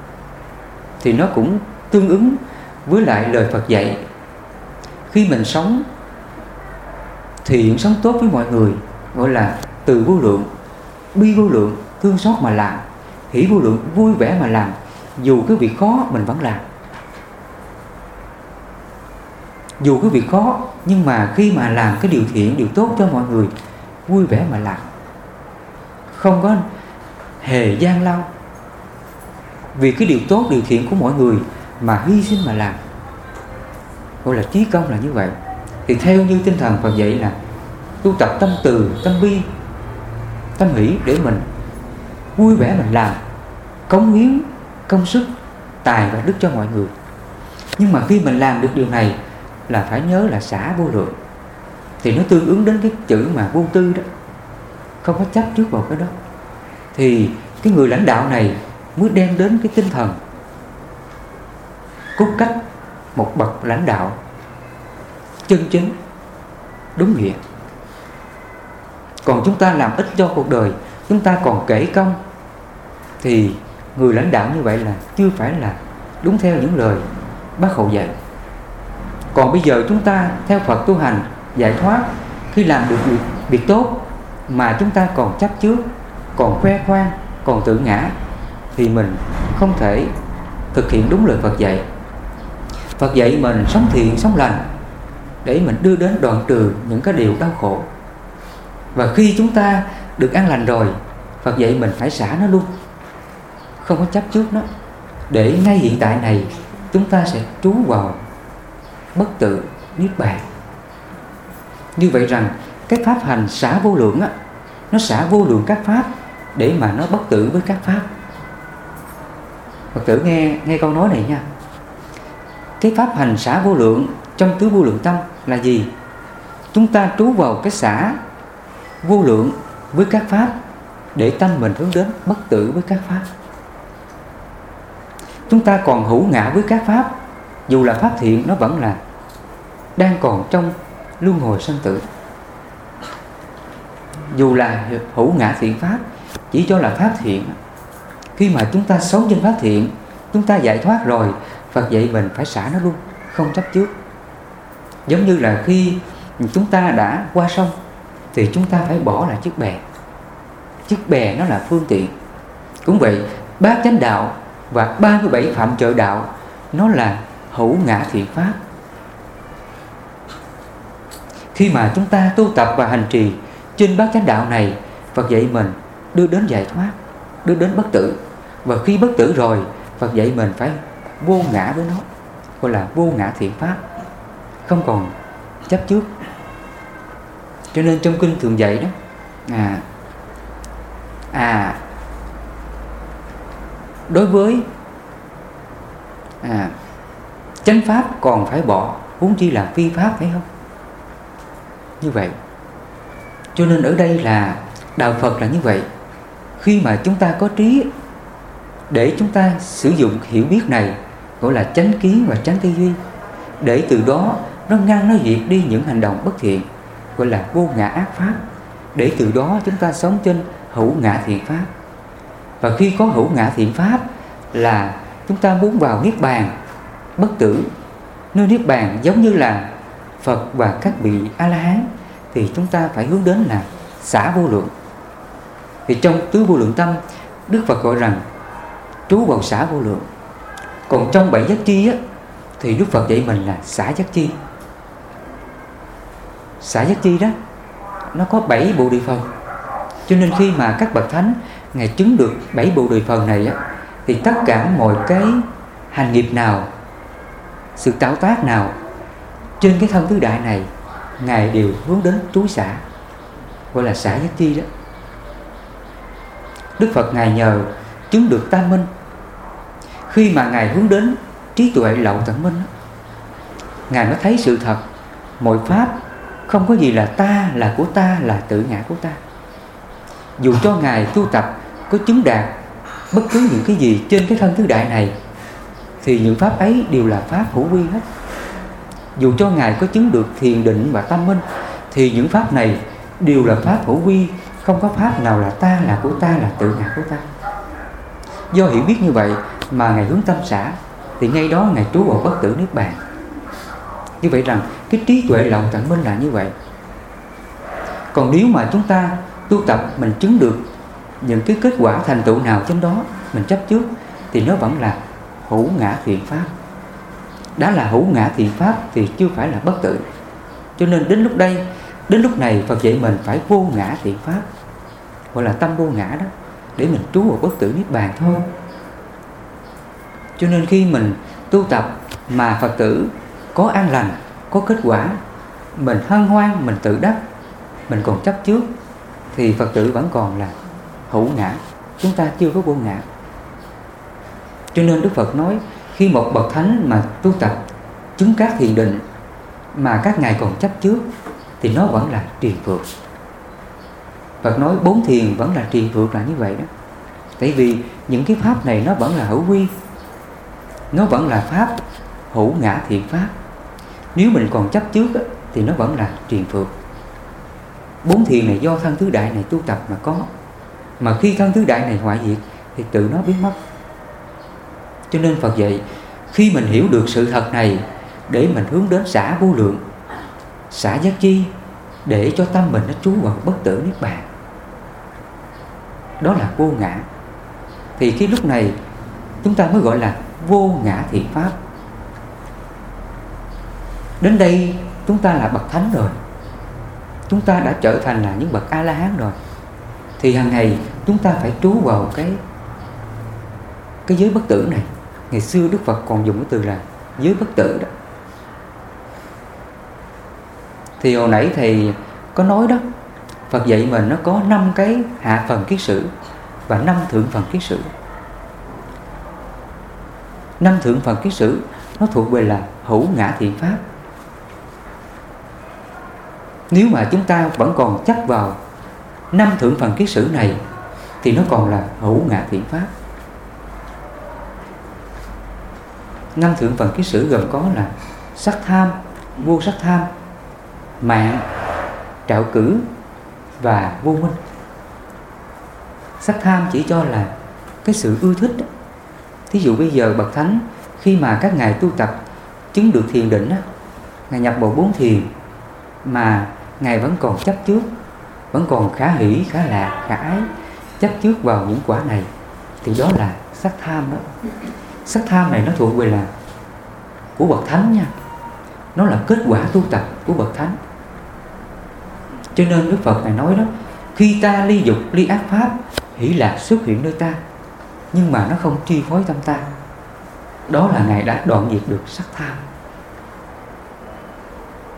Thì nó cũng tương ứng với lại lời Phật dạy, khi mình sống thì sống tốt với mọi người, gọi là từ vô lượng, bi vô lượng, thương xót mà làm, hỷ vô lượng, vui vẻ mà làm, dù cái việc khó mình vẫn làm. Dù cái việc khó, nhưng mà khi mà làm cái điều thiện, điều tốt cho mọi người, vui vẻ mà làm. Không có hề gian lao. Vì cái điều tốt điều thiện của mọi người mà hy sinh mà làm. Gọi là trí công là như vậy. Thì theo như tinh thần Phật dạy là, tu tập tâm từ, tâm bi, tâm hỷ để mình vui vẻ mình làm, cống hiến công sức, tài và đức cho mọi người. Nhưng mà khi mình làm được điều này là phải nhớ là xả vô lượng. Thì nó tương ứng đến cái chữ mà vô tư đó. Không có chấp trước vào cái đó thì cái người lãnh đạo này mới đem đến cái tinh thần cốt cách một bậc lãnh đạo chân chính đúng nghĩa. Còn chúng ta làm ít cho cuộc đời chúng ta còn kể công thì người lãnh đạo như vậy là chưa phải là đúng theo những lời bác hậu dạy. Còn bây giờ chúng ta theo Phật tu hành giải thoát khi làm được việc, việc tốt mà chúng ta còn chấp trước còn khoe khoang, còn tự ngã, thì mình không thể thực hiện đúng lời Phật dạy. Phật dạy mình sống thiện, sống lành, để mình đưa đến đoạn trừ những cái điều đau khổ. Và khi chúng ta được an lành rồi, Phật dạy mình phải xả nó luôn. Không có chấp trước nó. Để ngay hiện tại này, chúng ta sẽ trú vào bất tự niết bàn. Như vậy rằng, cái pháp hành xả vô lượng á, nó xả vô lượng các pháp để mà nó bất tử với các pháp. Phật tử nghe nghe câu nói này nha. Cái pháp hành xã vô lượng trong tứ vô lượng tâm là gì? Chúng ta trú vào cái xã vô lượng với các pháp để tâm mình hướng đến bất tử với các pháp. Chúng ta còn hữu ngã với các pháp, dù là pháp thiện nó vẫn là đang còn trong luân hồi sanh tử. Dù là hữu ngã thiện pháp chỉ cho là pháp thiện. Khi mà chúng ta sống trên pháp thiện, chúng ta giải thoát rồi Phật dạy mình phải xả nó luôn, không chấp trước. Giống như là khi chúng ta đã qua sông, thì chúng ta phải bỏ lại chiếc bè. Chiếc bè nó là phương tiện. Cũng vậy bát chánh đạo và 37 phạm trợ đạo, nó là hữu ngã thiện pháp. Khi mà chúng ta tu tập và hành trì trên bát chánh đạo này Phật dạy mình đưa đến giải thoát, đưa đến bất tử. Và khi bất tử rồi, Phật dạy mình phải vô ngã với nó, gọi là vô ngã thiện pháp. Không còn chấp trước. Cho nên trong kinh thường dạy đó à à đối với à chánh pháp còn phải bỏ, huống chi là phi pháp phải không? Như vậy. Cho nên ở đây là, đạo phật là như vậy khi mà chúng ta có trí để chúng ta sử dụng hiểu biết này, gọi là chánh kiến và chánh tư duy, để từ đó nó ngăn nó diệt đi những hành động bất thiện, gọi là vô ngã ác pháp. Để từ đó chúng ta sống trên hữu ngã thiện pháp. Và khi có hữu ngã thiện pháp là chúng ta muốn vào niết bàn, bất tử. Nơi niết bàn giống như là Phật và các vị A La Hán, thì chúng ta phải hướng đến là xả vô lượng thì trong tứ vô lượng tâm Đức Phật gọi rằng trú vào xã vô lượng. Còn trong bảy giác chi á, thì Đức Phật dạy mình là xã giác chi. Xã giác chi đó nó có bảy bộ địa phần. Cho nên khi mà các bậc thánh ngài chứng được bảy bộ địa phần này á, thì tất cả mọi cái hành nghiệp nào sự tạo tác nào trên cái thân tứ đại này ngài đều hướng đến trú xã gọi là xã giác chi đó. Đức Phật ngài nhờ chứng được tam minh. Khi mà ngài hướng đến trí tuệ lậu tận minh ngài mới thấy sự thật, mọi pháp không có gì là ta là của ta, là tự ngã của ta. Dù cho ngài tu tập, có chứng đạt bất cứ những cái gì trên cái thân tứ đại này, thì những pháp ấy đều là pháp hữu vi hết. Dù cho ngài có chứng được thiền định và tâm minh, thì những pháp này đều là pháp hữu vi không có pháp nào là ta, là của ta, là tự ngã của ta. Do hiểu biết như vậy mà ngài hướng tâm xã, thì ngay đó ngài trú vào bất tử niết bàn. Như vậy rằng, cái trí tuệ lòng tận minh là như vậy. Còn nếu mà chúng ta tu tập, mình chứng được những cái kết quả thành tựu nào trên đó, mình chấp trước, thì nó vẫn là hữu ngã thiện pháp. Đã là hữu ngã thiện pháp thì chưa phải là bất tử. Cho nên đến lúc đây, đến lúc này Phật dạy mình phải vô ngã thiện pháp gọi là tâm vô ngã đó, để mình trú vào bất tử niết bàn thôi. Cho nên khi mình tu tập mà Phật tử có an lành, có kết quả, mình hân hoan, mình tự đắc, mình còn chấp trước, thì Phật tử vẫn còn là hữu ngã. Chúng ta chưa có vô ngã. Cho nên Đức Phật nói, khi một bậc thánh mà tu tập chứng các thiền định mà các ngài còn chấp trước, thì nó vẫn là truyền phược. Phật nói bốn thiền vẫn là truyền vượt là như vậy đó. Tại vì những cái pháp này nó vẫn là hữu quy nó vẫn là pháp hữu ngã thiện pháp. Nếu mình còn chấp trước á, thì nó vẫn là truyền phược bốn thiền này do thân tứ đại này tu tập mà có. Mà khi thân tứ đại này hoại diệt thì tự nó biến mất. Cho nên Phật dạy khi mình hiểu được sự thật này để mình hướng đến xã vô lượng Xã giác chi để cho tâm mình nó trú vào bất tử niết bàn đó là vô ngã. Thì khi lúc này, chúng ta mới gọi là vô ngã thiện pháp. Đến đây, chúng ta là bậc thánh rồi. Chúng ta đã trở thành là những bậc a la hán rồi. Thì hàng ngày, chúng ta phải trú vào cái cái giới bất tử này. Ngày xưa đức phật còn dùng cái từ là giới bất tử đó. Thì hồi nãy thầy có nói đó Phật dạy mình nó có năm cái hạ phần kiết sử và năm thượng phần kiết sử. Năm thượng phần kiết sử nó thuộc về là hữu ngã thiện pháp. Nếu mà chúng ta vẫn còn chấp vào năm thượng phần kiết sử này thì nó còn là hữu ngã thiện pháp. Năm thượng phần kiết sử gồm có là sắc tham, vô sắc tham, mạng, trạo cử và vô minh. Sắc tham chỉ cho là cái sự ưa thích thí dụ bây giờ bậc thánh, khi mà các ngài tu tập, chứng được thiền định á, ngài nhập bộ bốn thiền, mà ngài vẫn còn chấp trước, vẫn còn khá hỷ khá lạc khá ái, chấp trước vào những quả này, thì đó là sắc tham đó. Sắc tham này nó thuộc về là của bậc thánh nha. Nó là kết quả tu tập của bậc thánh cho nên đức phật này nói đó khi ta ly dục ly ác pháp hỷ lạc xuất hiện nơi ta nhưng mà nó không chi phối tâm ta. Đó là ngài đã đoạn diệt được sắc tham.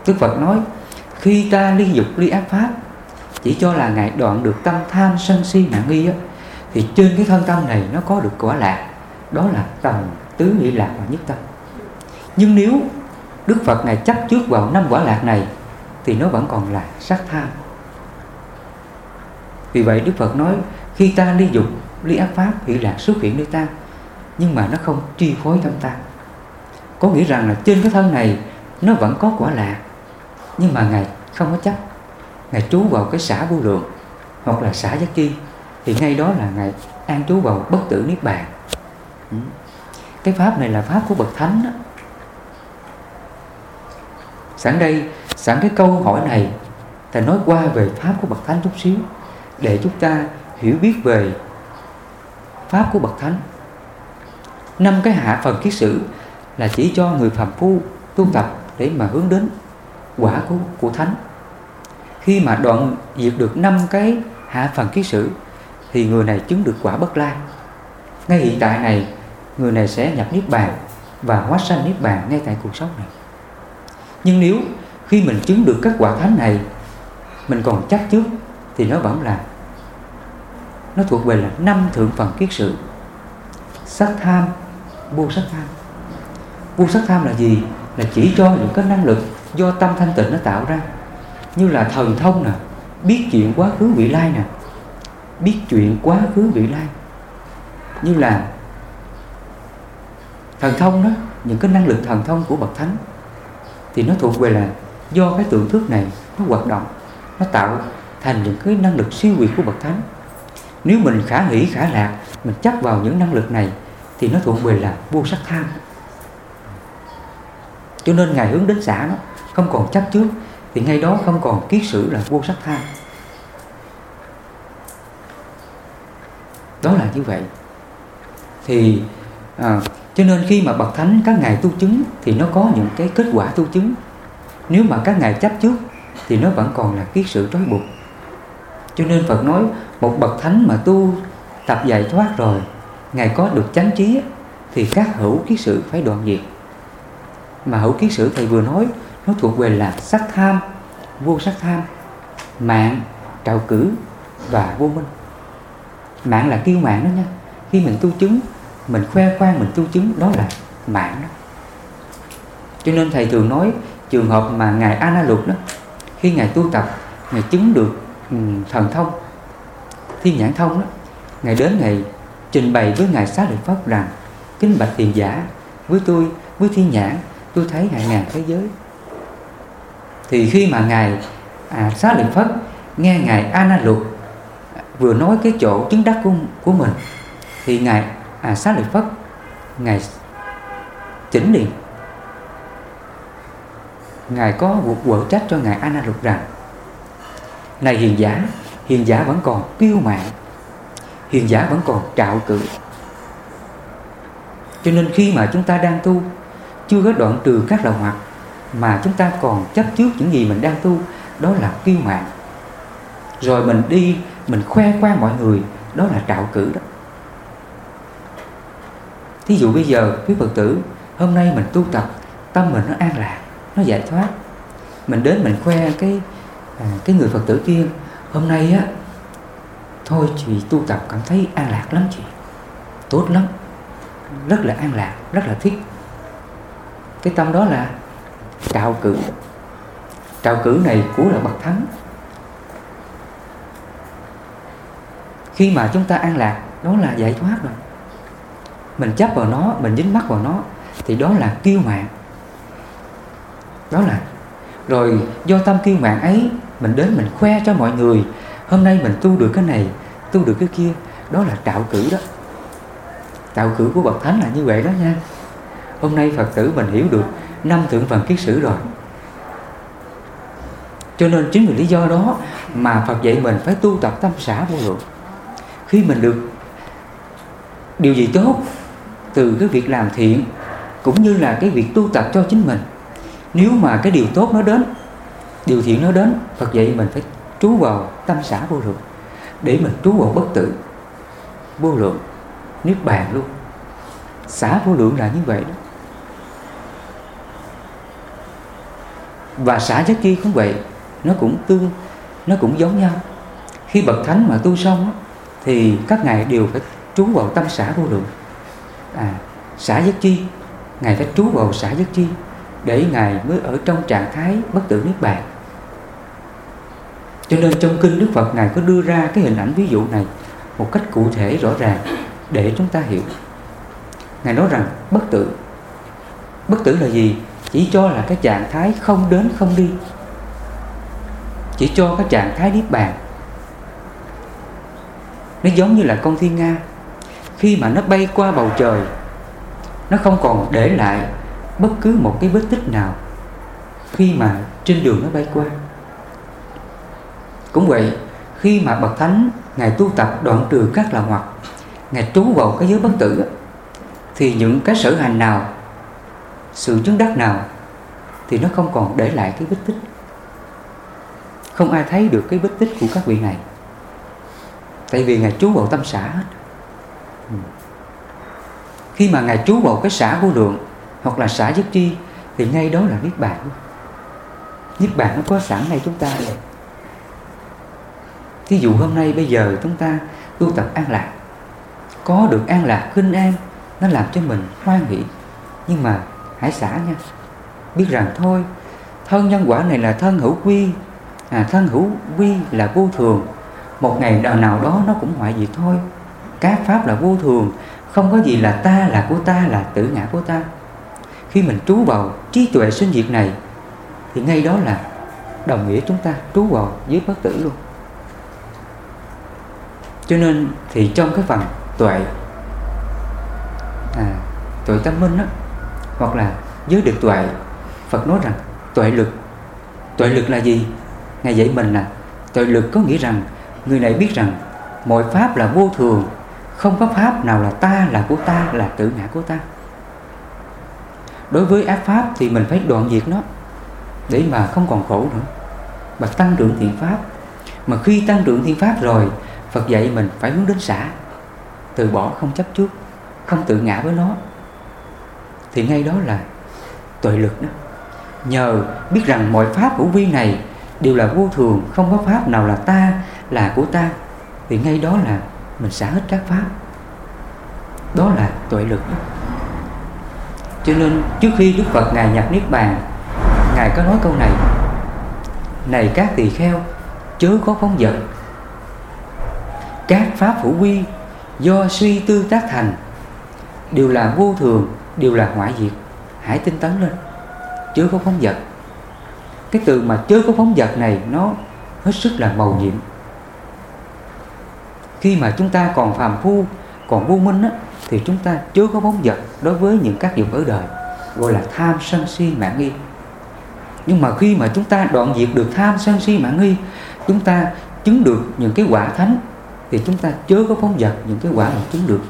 Đức phật nói khi ta ly dục ly ác pháp chỉ cho là ngài đoạn được tâm tham sân si mạng nghi á, thì trên cái thân tâm này nó có được quả lạc. Đó là tầm tứ hỷ lạc và nhất tâm. Nhưng nếu đức phật ngài chấp trước vào năm quả lạc này thì nó vẫn còn là sắc tham vì vậy đức phật nói, khi ta ly dục, ly ác pháp hỷ lạc xuất hiện nơi ta, nhưng mà nó không chi phối tâm ta. Có nghĩa rằng là trên cái thân này, nó vẫn có quả lạc nhưng mà ngài không có chấp. Ngài trú vào cái xã vô lượng, hoặc là xã giác chi, thì ngay đó là ngài an trú vào bất tử niết bàn. Ừ. Cái pháp này là pháp của bậc thánh đó. sẵn đây sẵn cái câu hỏi này, ta nói qua về pháp của bậc thánh chút xíu, để chúng ta hiểu biết về pháp của bậc thánh. Năm cái hạ phần kiết sử là chỉ cho người phạm phu tu tập để mà hướng đến quả của của thánh. Khi mà đoạn diệt được năm cái hạ phần kiết sử, thì người này chứng được quả bất lai. Ngay hiện tại này, người này sẽ nhập niết bàn và hóa sanh niết bàn ngay tại cuộc sống này. Nhưng nếu khi mình chứng được các quả thánh này, mình còn chắc trước, thì nó vẫn là nó thuộc về là năm thượng phần kiết sự. Sắc tham, vô sắc tham. Vô sắc tham là gì? Là chỉ cho những cái năng lực do tâm thanh tịnh nó tạo ra. Như là thần thông nè, biết chuyện quá khứ vị lai nè, biết chuyện quá khứ vị lai. Như là thần thông đó, những cái năng lực thần thông của bậc thánh, thì nó thuộc về là do cái tượng thước này nó hoạt động nó tạo thành những cái năng lực siêu việt của bậc thánh. Nếu mình khả hỷ khả lạc mình chấp vào những năng lực này thì nó thuộc về là vô sắc tham. Cho nên ngài hướng đến xã nó không còn chấp trước thì ngay đó không còn kiết sử là vô sắc tham. Đó là như vậy. Thì à, cho nên khi mà bậc thánh các ngài tu chứng thì nó có những cái kết quả tu chứng nếu mà các ngài chấp trước, thì nó vẫn còn là kiết sự trói buộc. Cho nên Phật nói, một bậc thánh mà tu tập giải thoát rồi, ngài có được chánh trí thì các hữu kiết sự phải đoạn diệt. Mà hữu kiết sự thầy vừa nói, nó thuộc về là sắc tham, vô sắc tham, mạng, trạo cử và vô minh. Mạng là kiêu mạng đó nha. Khi mình tu chứng, mình khoe khoang mình tu chứng, đó là mạng đó. Cho nên thầy thường nói trường hợp mà ngài A Na lục đó khi ngài tu tập ngài chứng được um, thần thông thiên nhãn thông đó ngài đến ngài trình bày với ngài xá lợi phất rằng kính bạch tiền giả với tôi với thiên nhãn tôi thấy ngài ngàn thế giới. Thì khi mà ngài à, xá lợi phất nghe ngài a na lục vừa nói cái chỗ chứng đắc của, của mình thì ngài à, xá lợi phất ngài chỉnh liền ngài có một quở trách cho ngài a lục rằng, này hiền giả hiền giả vẫn còn kiêu mạn, hiền giả vẫn còn trạo cự cho nên khi mà chúng ta đang tu, chưa có đoạn trừ các lậu hoặc mà chúng ta còn chấp trước những gì mình đang tu, đó là kiêu mạn. Rồi mình đi, mình khoe khoang mọi người, đó là trạo cử đó. Thí dụ bây giờ quý phật tử, hôm nay mình tu tập, tâm mình nó an lạc nó giải thoát. Mình đến mình khoe cái à, cái người phật tử kia hôm nay á thôi chị tu tập cảm thấy an lạc lắm chị. Tốt lắm. Rất là an lạc rất là thích. Cái tâm đó là trào cử. Trào cử này của là bậc thánh. Khi mà chúng ta an lạc đó là giải thoát rồi. Mình chấp vào nó mình dính mắc vào nó thì đó là kiêu mạng đó là, rồi do tâm kiên mạng ấy, mình đến mình khoe cho mọi người, hôm nay mình tu được cái này, tu được cái kia. Đó là tạo cử đó. Tạo cử của bậc thánh là như vậy đó nha. Hôm nay phật tử mình hiểu được năm thượng phần kiết sử rồi. Cho nên chính vì lý do đó mà Phật dạy mình phải tu tập tâm xã vô lượng. Khi mình được điều gì tốt từ cái việc làm thiện, cũng như là cái việc tu tập cho chính mình nếu mà cái điều tốt nó đến, điều thiện nó đến, Phật dạy mình phải trú vào tâm xã vô lượng. Để mình trú vào bất tử, vô lượng, niết bàn luôn. Xã vô lượng là như vậy đó. Và xã giác chi cũng vậy, nó cũng tương, nó cũng giống nhau. Khi bậc thánh mà tu xong thì các ngài đều phải trú vào tâm xã vô lượng. À xã giác chi, ngài phải trú vào xã giác chi để ngài mới ở trong trạng thái bất tử niết bàn. Cho nên trong kinh đức phật, ngài có đưa ra cái hình ảnh ví dụ này một cách cụ thể, rõ ràng để chúng ta hiểu. Ngài nói rằng bất tử. Bất tử là gì? Chỉ cho là cái trạng thái không đến không đi. Chỉ cho cái trạng thái niết bàn. Nó giống như là con thiên nga. Khi mà nó bay qua bầu trời, nó không còn để lại bất cứ một cái vết tích nào khi mà trên đường nó bay qua. Cũng vậy, khi mà bậc thánh, ngài tu tập đoạn trừ các là hoặc, ngài trú vào cái giới bất tử thì những cái sở hành nào, sự chứng đắc nào thì nó không còn để lại cái vết tích. Không ai thấy được cái vết tích của các vị này. Tại vì ngài trú vào tâm xã hết. Ừ. Khi mà ngài trú vào cái xã vô lượng hoặc là xả giác chi thì ngay đó là niết bàn. Niết bàn nó có sẵn ngay chúng ta rồi. Thí dụ hôm nay bây giờ chúng ta tu tập an lạc có được an lạc kinh an nó làm cho mình hoan hỷ. Nhưng mà hãy xả nha. Biết rằng thôi thân nhân quả này là thân hữu quy. À, thân hữu quy là vô thường. Một ngày nào, nào đó nó cũng hoại diệt thôi. Các pháp là vô thường không có gì là ta là của ta là tử ngã của ta khi mình trú vào trí tuệ sinh diệt này thì ngay đó là đồng nghĩa chúng ta trú vào dưới bất tử luôn. Cho nên thì trong cái phần tuệ à, tuệ tâm minh đó, hoặc là giới được tuệ Phật nói rằng tuệ lực. Tuệ lực là gì? Ngài dạy mình là tuệ lực có nghĩa rằng người này biết rằng mọi pháp là vô thường không có pháp nào là ta là của ta là tự ngã của ta đối với ác pháp thì mình phải đoạn diệt nó, để mà không còn khổ nữa. Và tăng trưởng thiện pháp, mà khi tăng trưởng thiện pháp rồi, Phật dạy mình phải hướng đến xả, từ bỏ không chấp trước, không tự ngã với nó. Thì ngay đó là tuệ lực đó. Nhờ biết rằng mọi pháp hữu vi này đều là vô thường, không có pháp nào là ta, là của ta, thì ngay đó là mình xả hết các pháp. Đó là tuệ lực đó cho nên trước khi đức phật ngài nhập niết bàn ngài có nói câu này. Này các tỳ kheo chớ có phóng dật. Các pháp hữu quy do suy tư tác thành đều là vô thường đều là hoại diệt. Hãy tinh tấn lên chớ có phóng dật. Cái từ mà chớ có phóng dật này nó hết sức là màu nhiệm. Khi mà chúng ta còn phàm phu còn vô minh á, thì chúng ta chưa có phóng dật đối với những các dục ở đời, gọi là tham sân si mạng nghi. Nhưng mà khi mà chúng ta đoạn diệt được tham sân si mạng nghi, chúng ta chứng được những cái quả thánh, thì chúng ta chớ có phóng dật những cái quả mà chứng được.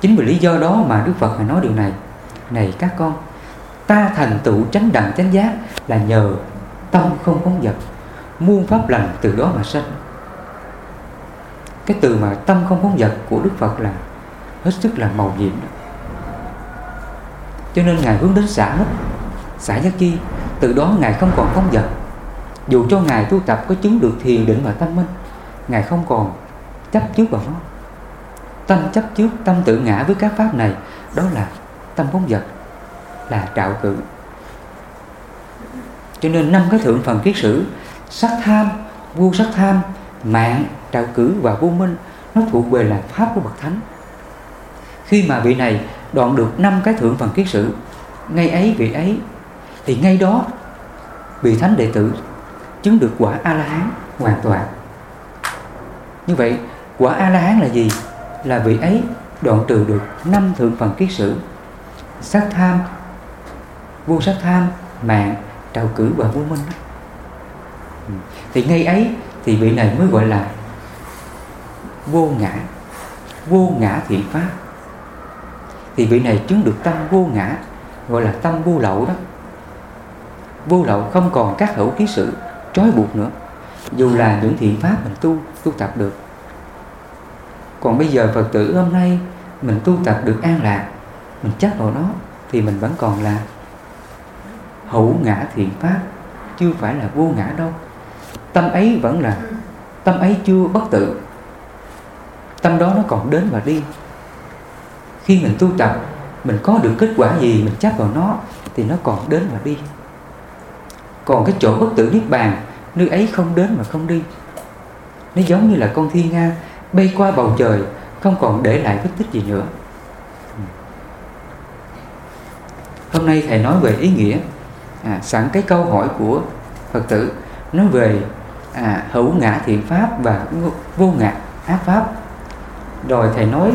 Chính vì lý do đó mà đức phật nói điều này. Này các con, ta thành tựu chánh đẳng chánh giác là nhờ tâm không phóng dật, muôn pháp lành từ đó mà sanh cái từ mà tâm không phóng dật của đức phật là hết sức là màu nhiệm. Cho nên ngài hướng đến xả mất. Xả giác chi, từ đó ngài không còn phóng dật. Dù cho ngài tu tập có chứng được thiền định và tâm minh, ngài không còn chấp trước vào nó. Tâm chấp trước, tâm tự ngã với các pháp này, đó là tâm phóng vật là trạo cử. Cho nên năm cái thượng phần kiết sử, sắc tham, vô sắc tham, mạng, trạo cử và vô minh, nó thuộc về là pháp của bậc thánh khi mà vị này đoạn được năm cái thượng phần kiết sử, ngay ấy vị ấy, thì ngay đó vị thánh đệ tử chứng được quả a la hán hoàn toàn. Như vậy, quả a la hán là gì? Là vị ấy đoạn trừ được năm thượng phần kiết sử. Sát tham, vô sát tham, mạng, trào cử và vô minh ừ. thì ngay ấy thì vị này mới gọi là vô ngã vô ngã thiện pháp thì vị này chứng được tâm vô ngã, gọi là tâm vô lậu đó. Vô lậu không còn các hữu ký sự, trói buộc nữa. Dù là những thiện pháp mình tu tu tập được. Còn bây giờ phật tử hôm nay, mình tu tập được an lạc, mình chắc vào nó, thì mình vẫn còn là hữu ngã thiện pháp, chưa phải là vô ngã đâu. Tâm ấy vẫn là, tâm ấy chưa bất tử. Tâm đó nó còn đến và đi khi mình tu tập mình có được kết quả gì mình chấp vào nó thì nó còn đến và đi. Còn cái chỗ bất tử niết bàn nơi ấy không đến mà không đi. Nó giống như là con thiên nga bay qua bầu trời không còn để lại vết tích gì nữa. Hôm nay thầy nói về ý nghĩa à, sẵn cái câu hỏi của phật tử nói về à, hữu ngã thiện pháp và vô ngã ác pháp. Rồi thầy nói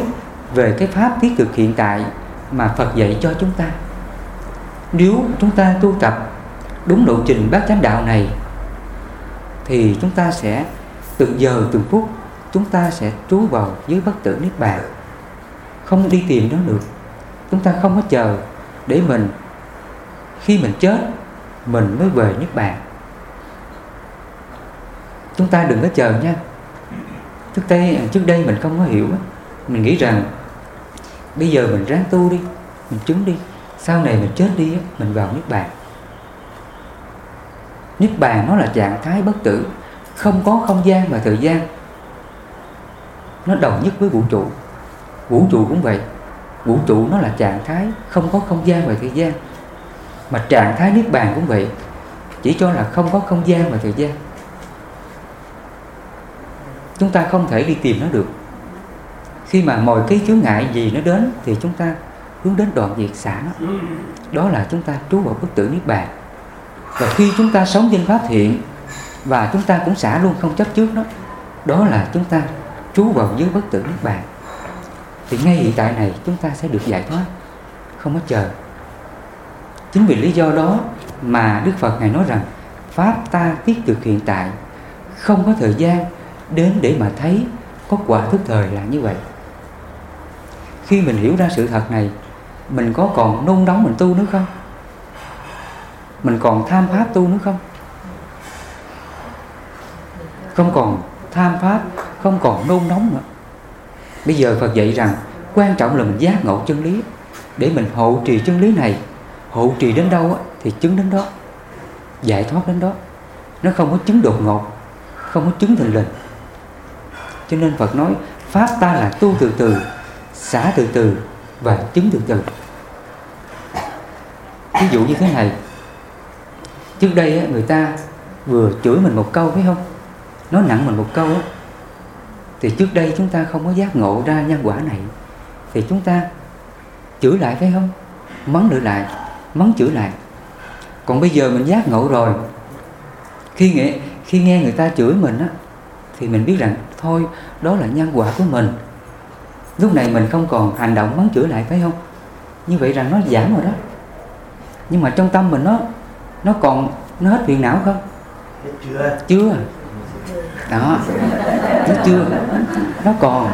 về cái pháp thiết thực hiện tại mà Phật dạy cho chúng ta. Nếu chúng ta tu tập đúng lộ trình bát chánh đạo này, thì chúng ta sẽ từng giờ từng phút, chúng ta sẽ trú vào dưới bất tử niết bàn. Không đi tìm nó được. Chúng ta không có chờ để mình, khi mình chết, mình mới về niết bàn. Chúng ta đừng có chờ nha. Trước đây trước đây mình không có hiểu mình nghĩ rằng bây giờ mình ráng tu đi, mình chứng đi. Sau này mình chết đi mình vào niết bàn. Niết bàn nó là trạng thái bất tử, không có không gian và thời gian. Nó đồng nhất với vũ trụ. Vũ trụ cũng vậy. Vũ trụ nó là trạng thái không có không gian và thời gian. Mà trạng thái niết bàn cũng vậy. Chỉ cho là không có không gian và thời gian. Chúng ta không thể đi tìm nó được khi mà mọi cái chướng ngại gì nó đến thì chúng ta hướng đến đoạn diệt xả. Nó đó là chúng ta trú vào bất tử niết bàn. Và khi chúng ta sống trên pháp thiện và chúng ta cũng xả luôn không chấp trước nó đó là chúng ta trú vào dưới bất tử niết bàn. Thì ngay hiện tại này chúng ta sẽ được giải thoát, không có chờ. Chính vì lý do đó mà đức phật ngài nói rằng pháp ta tiết cực hiện tại, không có thời gian đến để mà thấy có quả thức thời là như vậy khi mình hiểu ra sự thật này, mình có còn nôn nóng mình tu nữa không? Mình còn tham pháp tu nữa không? Không còn tham pháp, không còn nôn nóng nữa. Bây giờ phật dạy rằng, quan trọng là mình giác ngộ chân lý. Để mình hộ trì chân lý này hộ trì đến đâu thì chứng đến đó. Giải thoát đến đó. Nó không có chứng đột ngột, không có chứng thình lình. Cho nên phật nói, pháp ta là tu từ từ xả từ từ và chứng từ từ. Ví dụ như thế này. Trước đây người ta vừa chửi mình một câu phải không? Nói nặng mình một câu thì trước đây chúng ta không có giác ngộ ra nhân quả này. Thì chúng ta chửi lại phải không? Mắng nữa lại, mắng chửi lại. Còn bây giờ mình giác ngộ rồi. Khi nghe khi nghe người ta chửi mình á, thì mình biết rằng thôi, đó là nhân quả của mình lúc này mình không còn hành động mắng chửi lại phải không? Như vậy rằng nó giảm rồi đó. Nhưng mà trong tâm mình nó nó còn nó hết phiền não không? Chưa? Chưa. Đó. Nó chưa? Nó còn.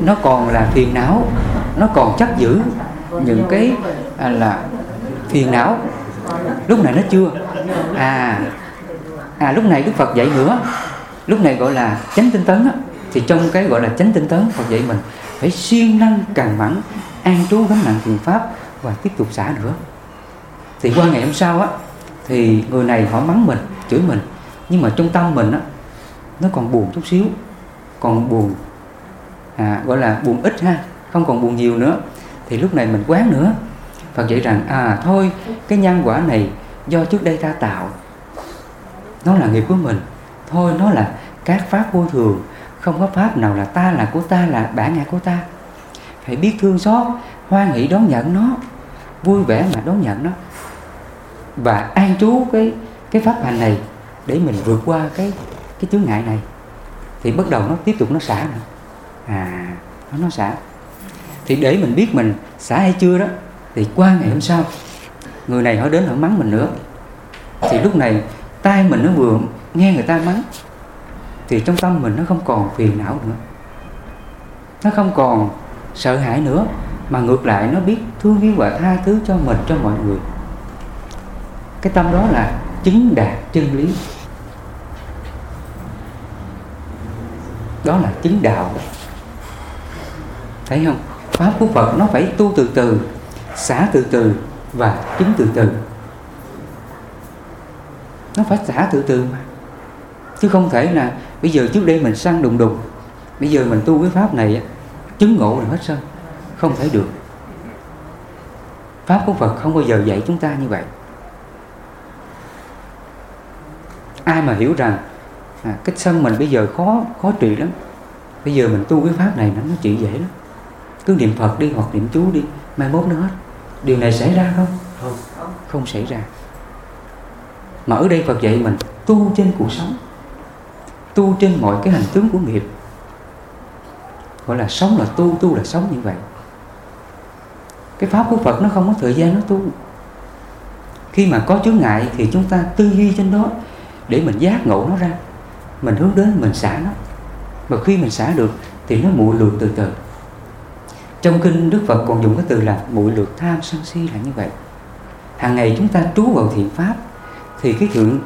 Nó còn là phiền não. Nó còn chắc giữ những cái à, là phiền não. Lúc này nó chưa. À. À lúc này đức phật dạy nữa lúc này gọi là chánh tinh tấn á, thì trong cái gọi là chánh tinh tấn Phật dạy mình phải siêng năng càng mẫn an trú gánh nặng thiền pháp và tiếp tục xả nữa. Thì qua ngày hôm sau á thì người này họ mắng mình chửi mình. Nhưng mà trong tâm mình á nó còn buồn chút xíu còn buồn à, gọi là buồn ít ha không còn buồn nhiều nữa. Thì lúc này mình quán nữa Phật dạy rằng à thôi cái nhân quả này do trước đây ta tạo nó là nghiệp của mình thôi, nó là các pháp vô thường. Không có pháp nào là ta là của ta, là bản ngã của ta. Phải biết thương xót, hoan hỷ đón nhận nó, vui vẻ mà đón nhận nó. Và an trú cái cái pháp hành này để mình vượt qua cái cái chướng ngại này. Thì bắt đầu nó tiếp tục nó xả nữa. À nó nó xả. Thì để mình biết mình xả hay chưa đó, thì qua ngày hôm sau, người này họ đến họ mắng mình nữa. Thì lúc này, tai mình nó vừa nghe người ta mắng thì trong tâm mình nó không còn phiền não nữa. Nó không còn sợ hãi nữa, mà ngược lại nó biết thương yêu và tha thứ cho mình, cho mọi người. Cái tâm đó là chứng đạt chân lý. Đó là chứng đạo. Thấy không? Pháp của phật nó phải tu từ từ, xả từ từ và chứng từ từ. Nó phải xả từ từ mà chứ không thể là bây giờ trước đây mình săn đùng đùng bây giờ mình tu cái pháp này chứng ngộ là hết sân không thể được. Pháp của phật không bao giờ dạy chúng ta như vậy. Ai mà hiểu rằng à, cái sân mình bây giờ khó khó trị lắm bây giờ mình tu cái pháp này nó trị dễ lắm. Cứ niệm phật đi hoặc niệm chú đi mai mốt nó hết. Điều này xảy ra không? Không. Không xảy ra. Mà ở đây phật dạy mình tu trên cuộc sống tu trên mọi cái hành tướng của nghiệp. Gọi là sống là tu tu là sống như vậy. Cái pháp của phật nó không có thời gian nó tu. Khi mà có chướng ngại thì chúng ta tư duy trên đó để mình giác ngộ nó ra. Mình hướng đến, mình xả nó. Mà khi mình xả được thì nó muội lượt từ từ. Trong kinh đức phật còn dùng cái từ là muội lượt tham sân si là như vậy. Hàng ngày chúng ta trú vào thiện pháp, thì cái thiện,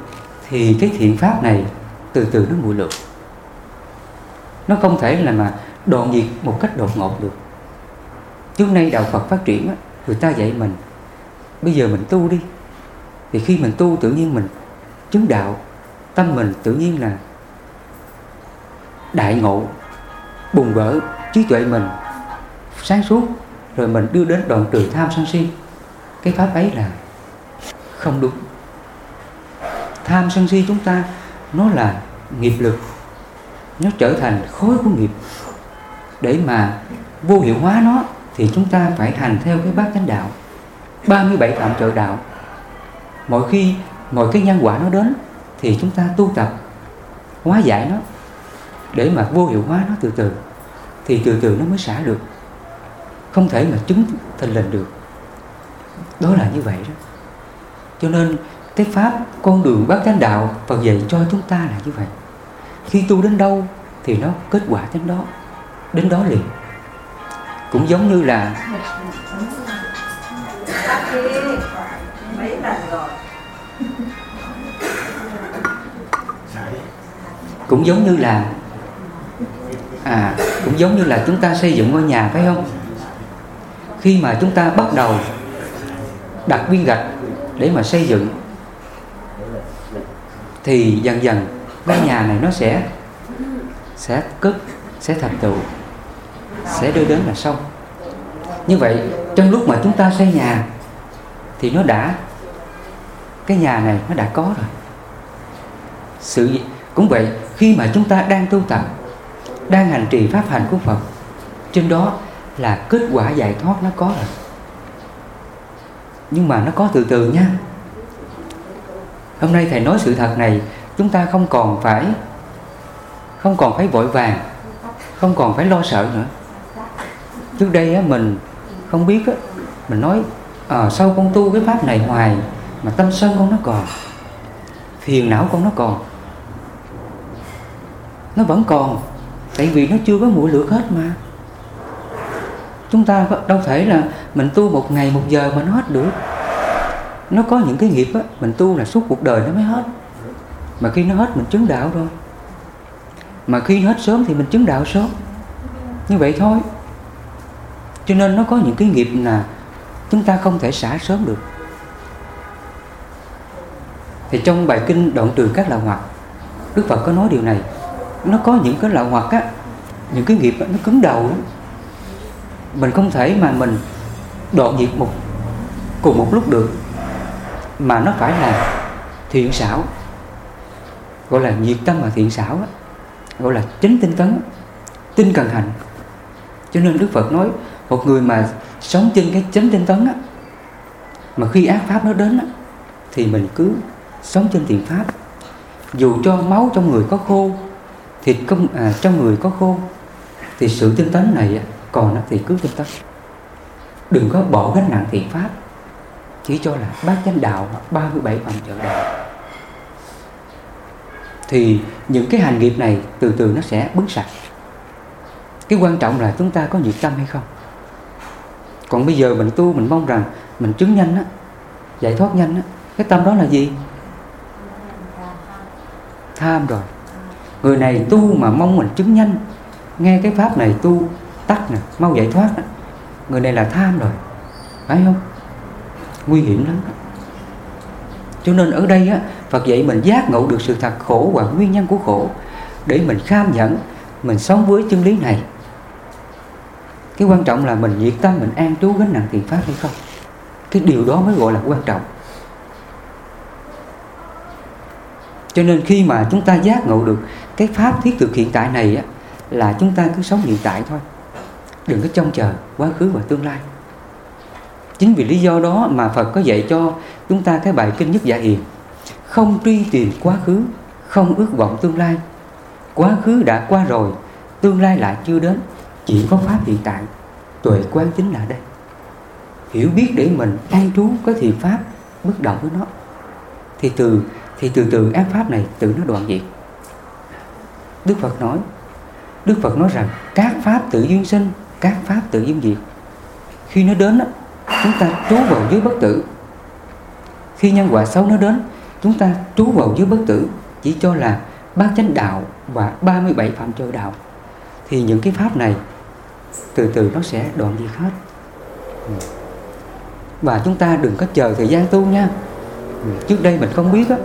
thì cái thiện pháp này từ từ nó nguội lượt nó không thể là mà đoạn diệt một cách đột ngột được. Trước nay đạo phật phát triển á, người ta dạy mình bây giờ mình tu đi. Thì khi mình tu tự nhiên mình chứng đạo tâm mình tự nhiên là đại ngộ bùng vỡ trí tuệ mình sáng suốt rồi mình đưa đến đoạn trừ tham sân si. Cái pháp ấy là không đúng. Tham sân si chúng ta nó là nghiệp lực. Nó trở thành khối của nghiệp. Để mà vô hiệu hóa nó, thì chúng ta phải hành theo cái bát chánh đạo. 37 phạm trợ đạo. Mỗi khi mọi cái nhân quả nó đến, thì chúng ta tu tập, hóa giải nó, để mà vô hiệu hóa nó từ từ, thì từ từ nó mới xả được. Không thể mà chứng thành lệnh được. Đó là như vậy đó. Cho nên cái pháp, con đường bác chánh đạo Phật dạy cho chúng ta là như vậy. Khi tu đến đâu thì nó kết quả đến đó đến đó liền. Cũng giống như là cũng giống như là à cũng giống như là chúng ta xây dựng ngôi nhà, phải không? Khi mà chúng ta bắt đầu đặt viên gạch để mà xây dựng thì dần dần cái nhà này nó sẽ sẽ cất, sẽ thành tựu, sẽ đưa đến là xong. Như vậy, trong lúc mà chúng ta xây nhà thì nó đã, cái nhà này nó đã có rồi. Sự cũng vậy, khi mà chúng ta đang tu tập, đang hành trì pháp hành của Phật, trên đó là kết quả giải thoát nó có rồi. Nhưng mà nó có từ từ nha hôm nay thầy nói sự thật này chúng ta không còn phải không còn phải vội vàng không còn phải lo sợ nữa. Trước đây á, mình không biết á, mình nói à, sau con tu cái pháp này hoài mà tâm sân con nó còn phiền não con nó còn. Nó vẫn còn tại vì nó chưa có mũi lửa hết mà. Chúng ta đâu thể là mình tu một ngày một giờ mà nó hết được nó có những cái nghiệp á mình tu là suốt cuộc đời nó mới hết. Mà khi nó hết mình chứng đạo rồi. Mà khi nó hết sớm thì mình chứng đạo sớm. Như vậy thôi. Cho nên nó có những cái nghiệp là chúng ta không thể xả sớm được. Thì trong bài kinh đoạn trừ các lậu hoặc đức phật có nói điều này. Nó có những cái lậu hoặc á những cái nghiệp á, nó cứng đầu lắm. Mình không thể mà mình đoạn diệt một cùng một lúc được mà nó phải là thiện xảo. Gọi là nhiệt tâm và thiện xảo gọi là chính tinh tấn tinh cần hành. Cho nên đức phật nói một người mà sống trên cái chánh tinh tấn á, mà khi ác pháp nó đến á, thì mình cứ sống trên thiện pháp. Dù cho máu trong người có khô thịt công à, trong người có khô thì sự tinh tấn này còn á, thì cứ tinh tấn. Đừng có bỏ gánh nặng thiện pháp chỉ cho là bát chánh đạo hoặc 37 phần trợ đạo thì những cái hành nghiệp này từ từ nó sẽ bứng sạch. Cái quan trọng là chúng ta có nhiệt tâm hay không. Còn bây giờ mình tu mình mong rằng mình chứng nhanh á, giải thoát nhanh á, cái tâm đó là gì? Tham rồi. Người này tu mà mong mình chứng nhanh, nghe cái pháp này tu tắt nè, mau giải thoát đó. người này là tham rồi. Phải không? Nguy hiểm lắm. Cho nên ở đây á Phật dạy mình giác ngộ được sự thật khổ và nguyên nhân của khổ để mình kham nhẫn, mình sống với chân lý này. Cái quan trọng là mình nhiệt tâm mình an trú gánh nặng thiện pháp hay không. Cái điều đó mới gọi là quan trọng. Cho nên khi mà chúng ta giác ngộ được cái pháp thiết thực hiện tại này á, là chúng ta cứ sống hiện tại thôi. Đừng có trông chờ quá khứ và tương lai chính vì lý do đó mà phật có dạy cho chúng ta cái bài kinh nhất giả hiền. Không truy tìm quá khứ, không ước vọng tương lai. Quá khứ đã qua rồi, tương lai lại chưa đến. Chỉ có pháp hiện tại, tuệ quan chính là đây. Hiểu biết để mình an trú cái thiền pháp bước đầu với nó. Thì từ thì từ từ ác pháp này tự nó đoạn diệt. Đức phật nói, đức phật nói rằng các pháp tự duyên sinh, các pháp tự duyên diệt. Khi nó đến chúng ta trú vào dưới bất tử. Khi nhân quả xấu nó đến chúng ta trú vào dưới bất tử chỉ cho là bát chánh đạo và 37 phạm trời đạo. Thì những cái pháp này từ từ nó sẽ đoạn diệt hết. Ừ. Và chúng ta đừng có chờ thời gian tu nha. Ừ, trước đây mình không biết á.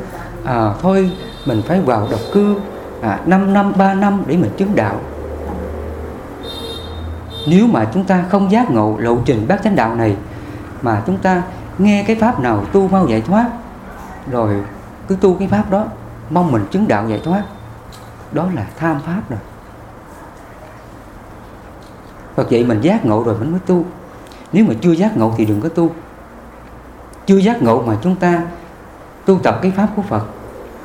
À, thôi mình phải vào độc cư à, 5 năm 3 năm để mình chứng đạo. Nếu mà chúng ta không giác ngộ lộ trình bát chánh đạo này mà chúng ta nghe cái pháp nào tu mau giải thoát rồi cứ tu cái pháp đó mong mình chứng đạo giải thoát. Đó là tham pháp rồi. Phật vậy mình giác ngộ rồi mình mới tu. Nếu mà chưa giác ngộ thì đừng có tu. Chưa giác ngộ mà chúng ta tu tập cái pháp của Phật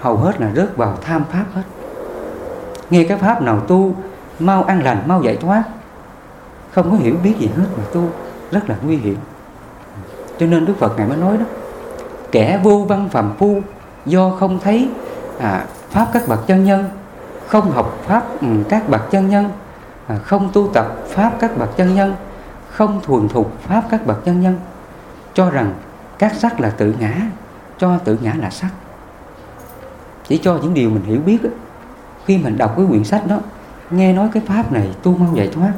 Hầu hết là rớt vào tham pháp hết. Nghe cái pháp nào tu Mau ăn lành, mau giải thoát. Không có hiểu biết gì hết mà tu. Rất là nguy hiểm. Cho nên Đức Phật Ngài mới nói đó Kẻ vô văn phàm phu Do không thấy à, Pháp các bậc chân nhân Không học Pháp ừ, các bậc chân nhân à, không tu tập pháp các bậc chân nhân không thuần thục pháp các bậc chân nhân cho rằng các sắc là tự ngã cho tự ngã là sắc. Chỉ cho những điều mình hiểu biết khi mình đọc cái quyển sách đó nghe nói cái pháp này tu mau giải thoát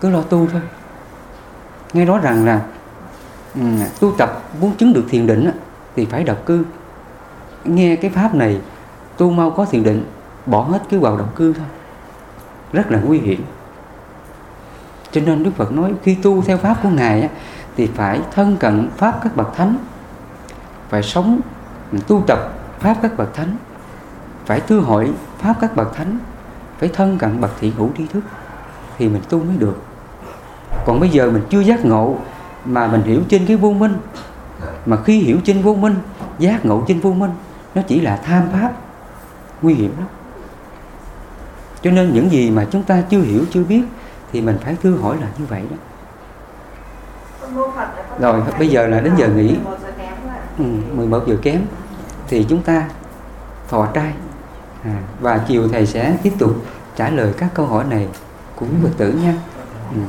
cứ lo tu thôi. Nghe nói rằng là Ừ. tu tập muốn chứng được thiền định thì phải độc cư. Nghe cái pháp này, tu mau có thiền định, bỏ hết cứ vào độc cư thôi. Rất là nguy hiểm. Cho nên Đức Phật nói, khi tu theo pháp của Ngài thì phải thân cận pháp các bậc thánh. Phải sống, tu tập pháp các bậc thánh. Phải tư hỏi pháp các bậc thánh. Phải thân cận bậc thiện hữu tri thức. Thì mình tu mới được. Còn bây giờ mình chưa giác ngộ mà mình hiểu trên cái vô minh. Mà khi hiểu trên vô minh giác ngộ trên vô minh nó chỉ là tham pháp nguy hiểm lắm. Cho nên những gì mà chúng ta chưa hiểu chưa biết thì mình phải thưa hỏi là như vậy đó. Rồi bây giờ là đến giờ nghỉ. Ừ, 11 giờ kém. Thì chúng ta thọ trai. À, và chiều thầy sẽ tiếp tục trả lời các câu hỏi này của quý Phật tử nha. Ừ.